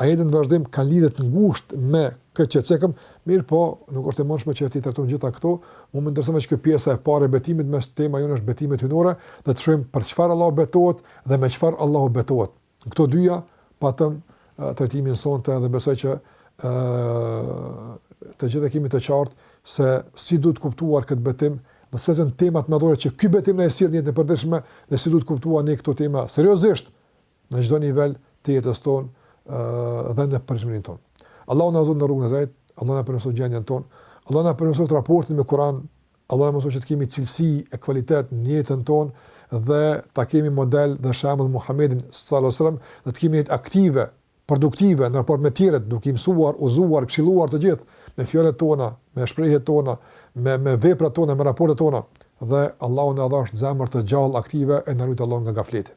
ajeti në vazhdim ka lidhje të ngushtë me këtë që cekëm, mirëpo, nuk është e mundshme që t'i trajtojmë gjitha këto, unë mendova që kjo pjesa e parë e betimit, meqë tema jonë është betimet hyjnore, dhe të shohim për çfarë Allahu betohet dhe me çfarë Allahu betohet. Në këto dyja, patëm uh, trajtimin sonte dhe besoj që uh, të gjithë e kemi të qartë se si duhet kuptuar këtë betim dhe cilat janë temat madhore që ky betim na i sjell në jetën e përditshme dhe si du të kuptuar një këto tema seriosisht në çdo nivel të jetës tonë dhe në përditshmërinë tonë. Allahu na udhëzoftë në rrugën e drejtë, Allahu na përmirësoftë gjendjen tonë, Allahu na përmirësoftë raportin me Kur'an, Allahu na mundësoftë që të kemi cilësi e kvalitet në jetën tonë dhe ta kemi model dhe shembull Muhamedin sallallahu alajhi wasallam, dhe të kemi jetë aktive, produktive në raport me të tjerët, duke i mësuar, udhëzuar, këshilluar të gjithë me fjalët tona, me shprehjet tona, me me veprat tona, me raportet tona dhe Allahu na dhashtë zemër të gjallë aktive e na ruajt Allahu nga gafleti.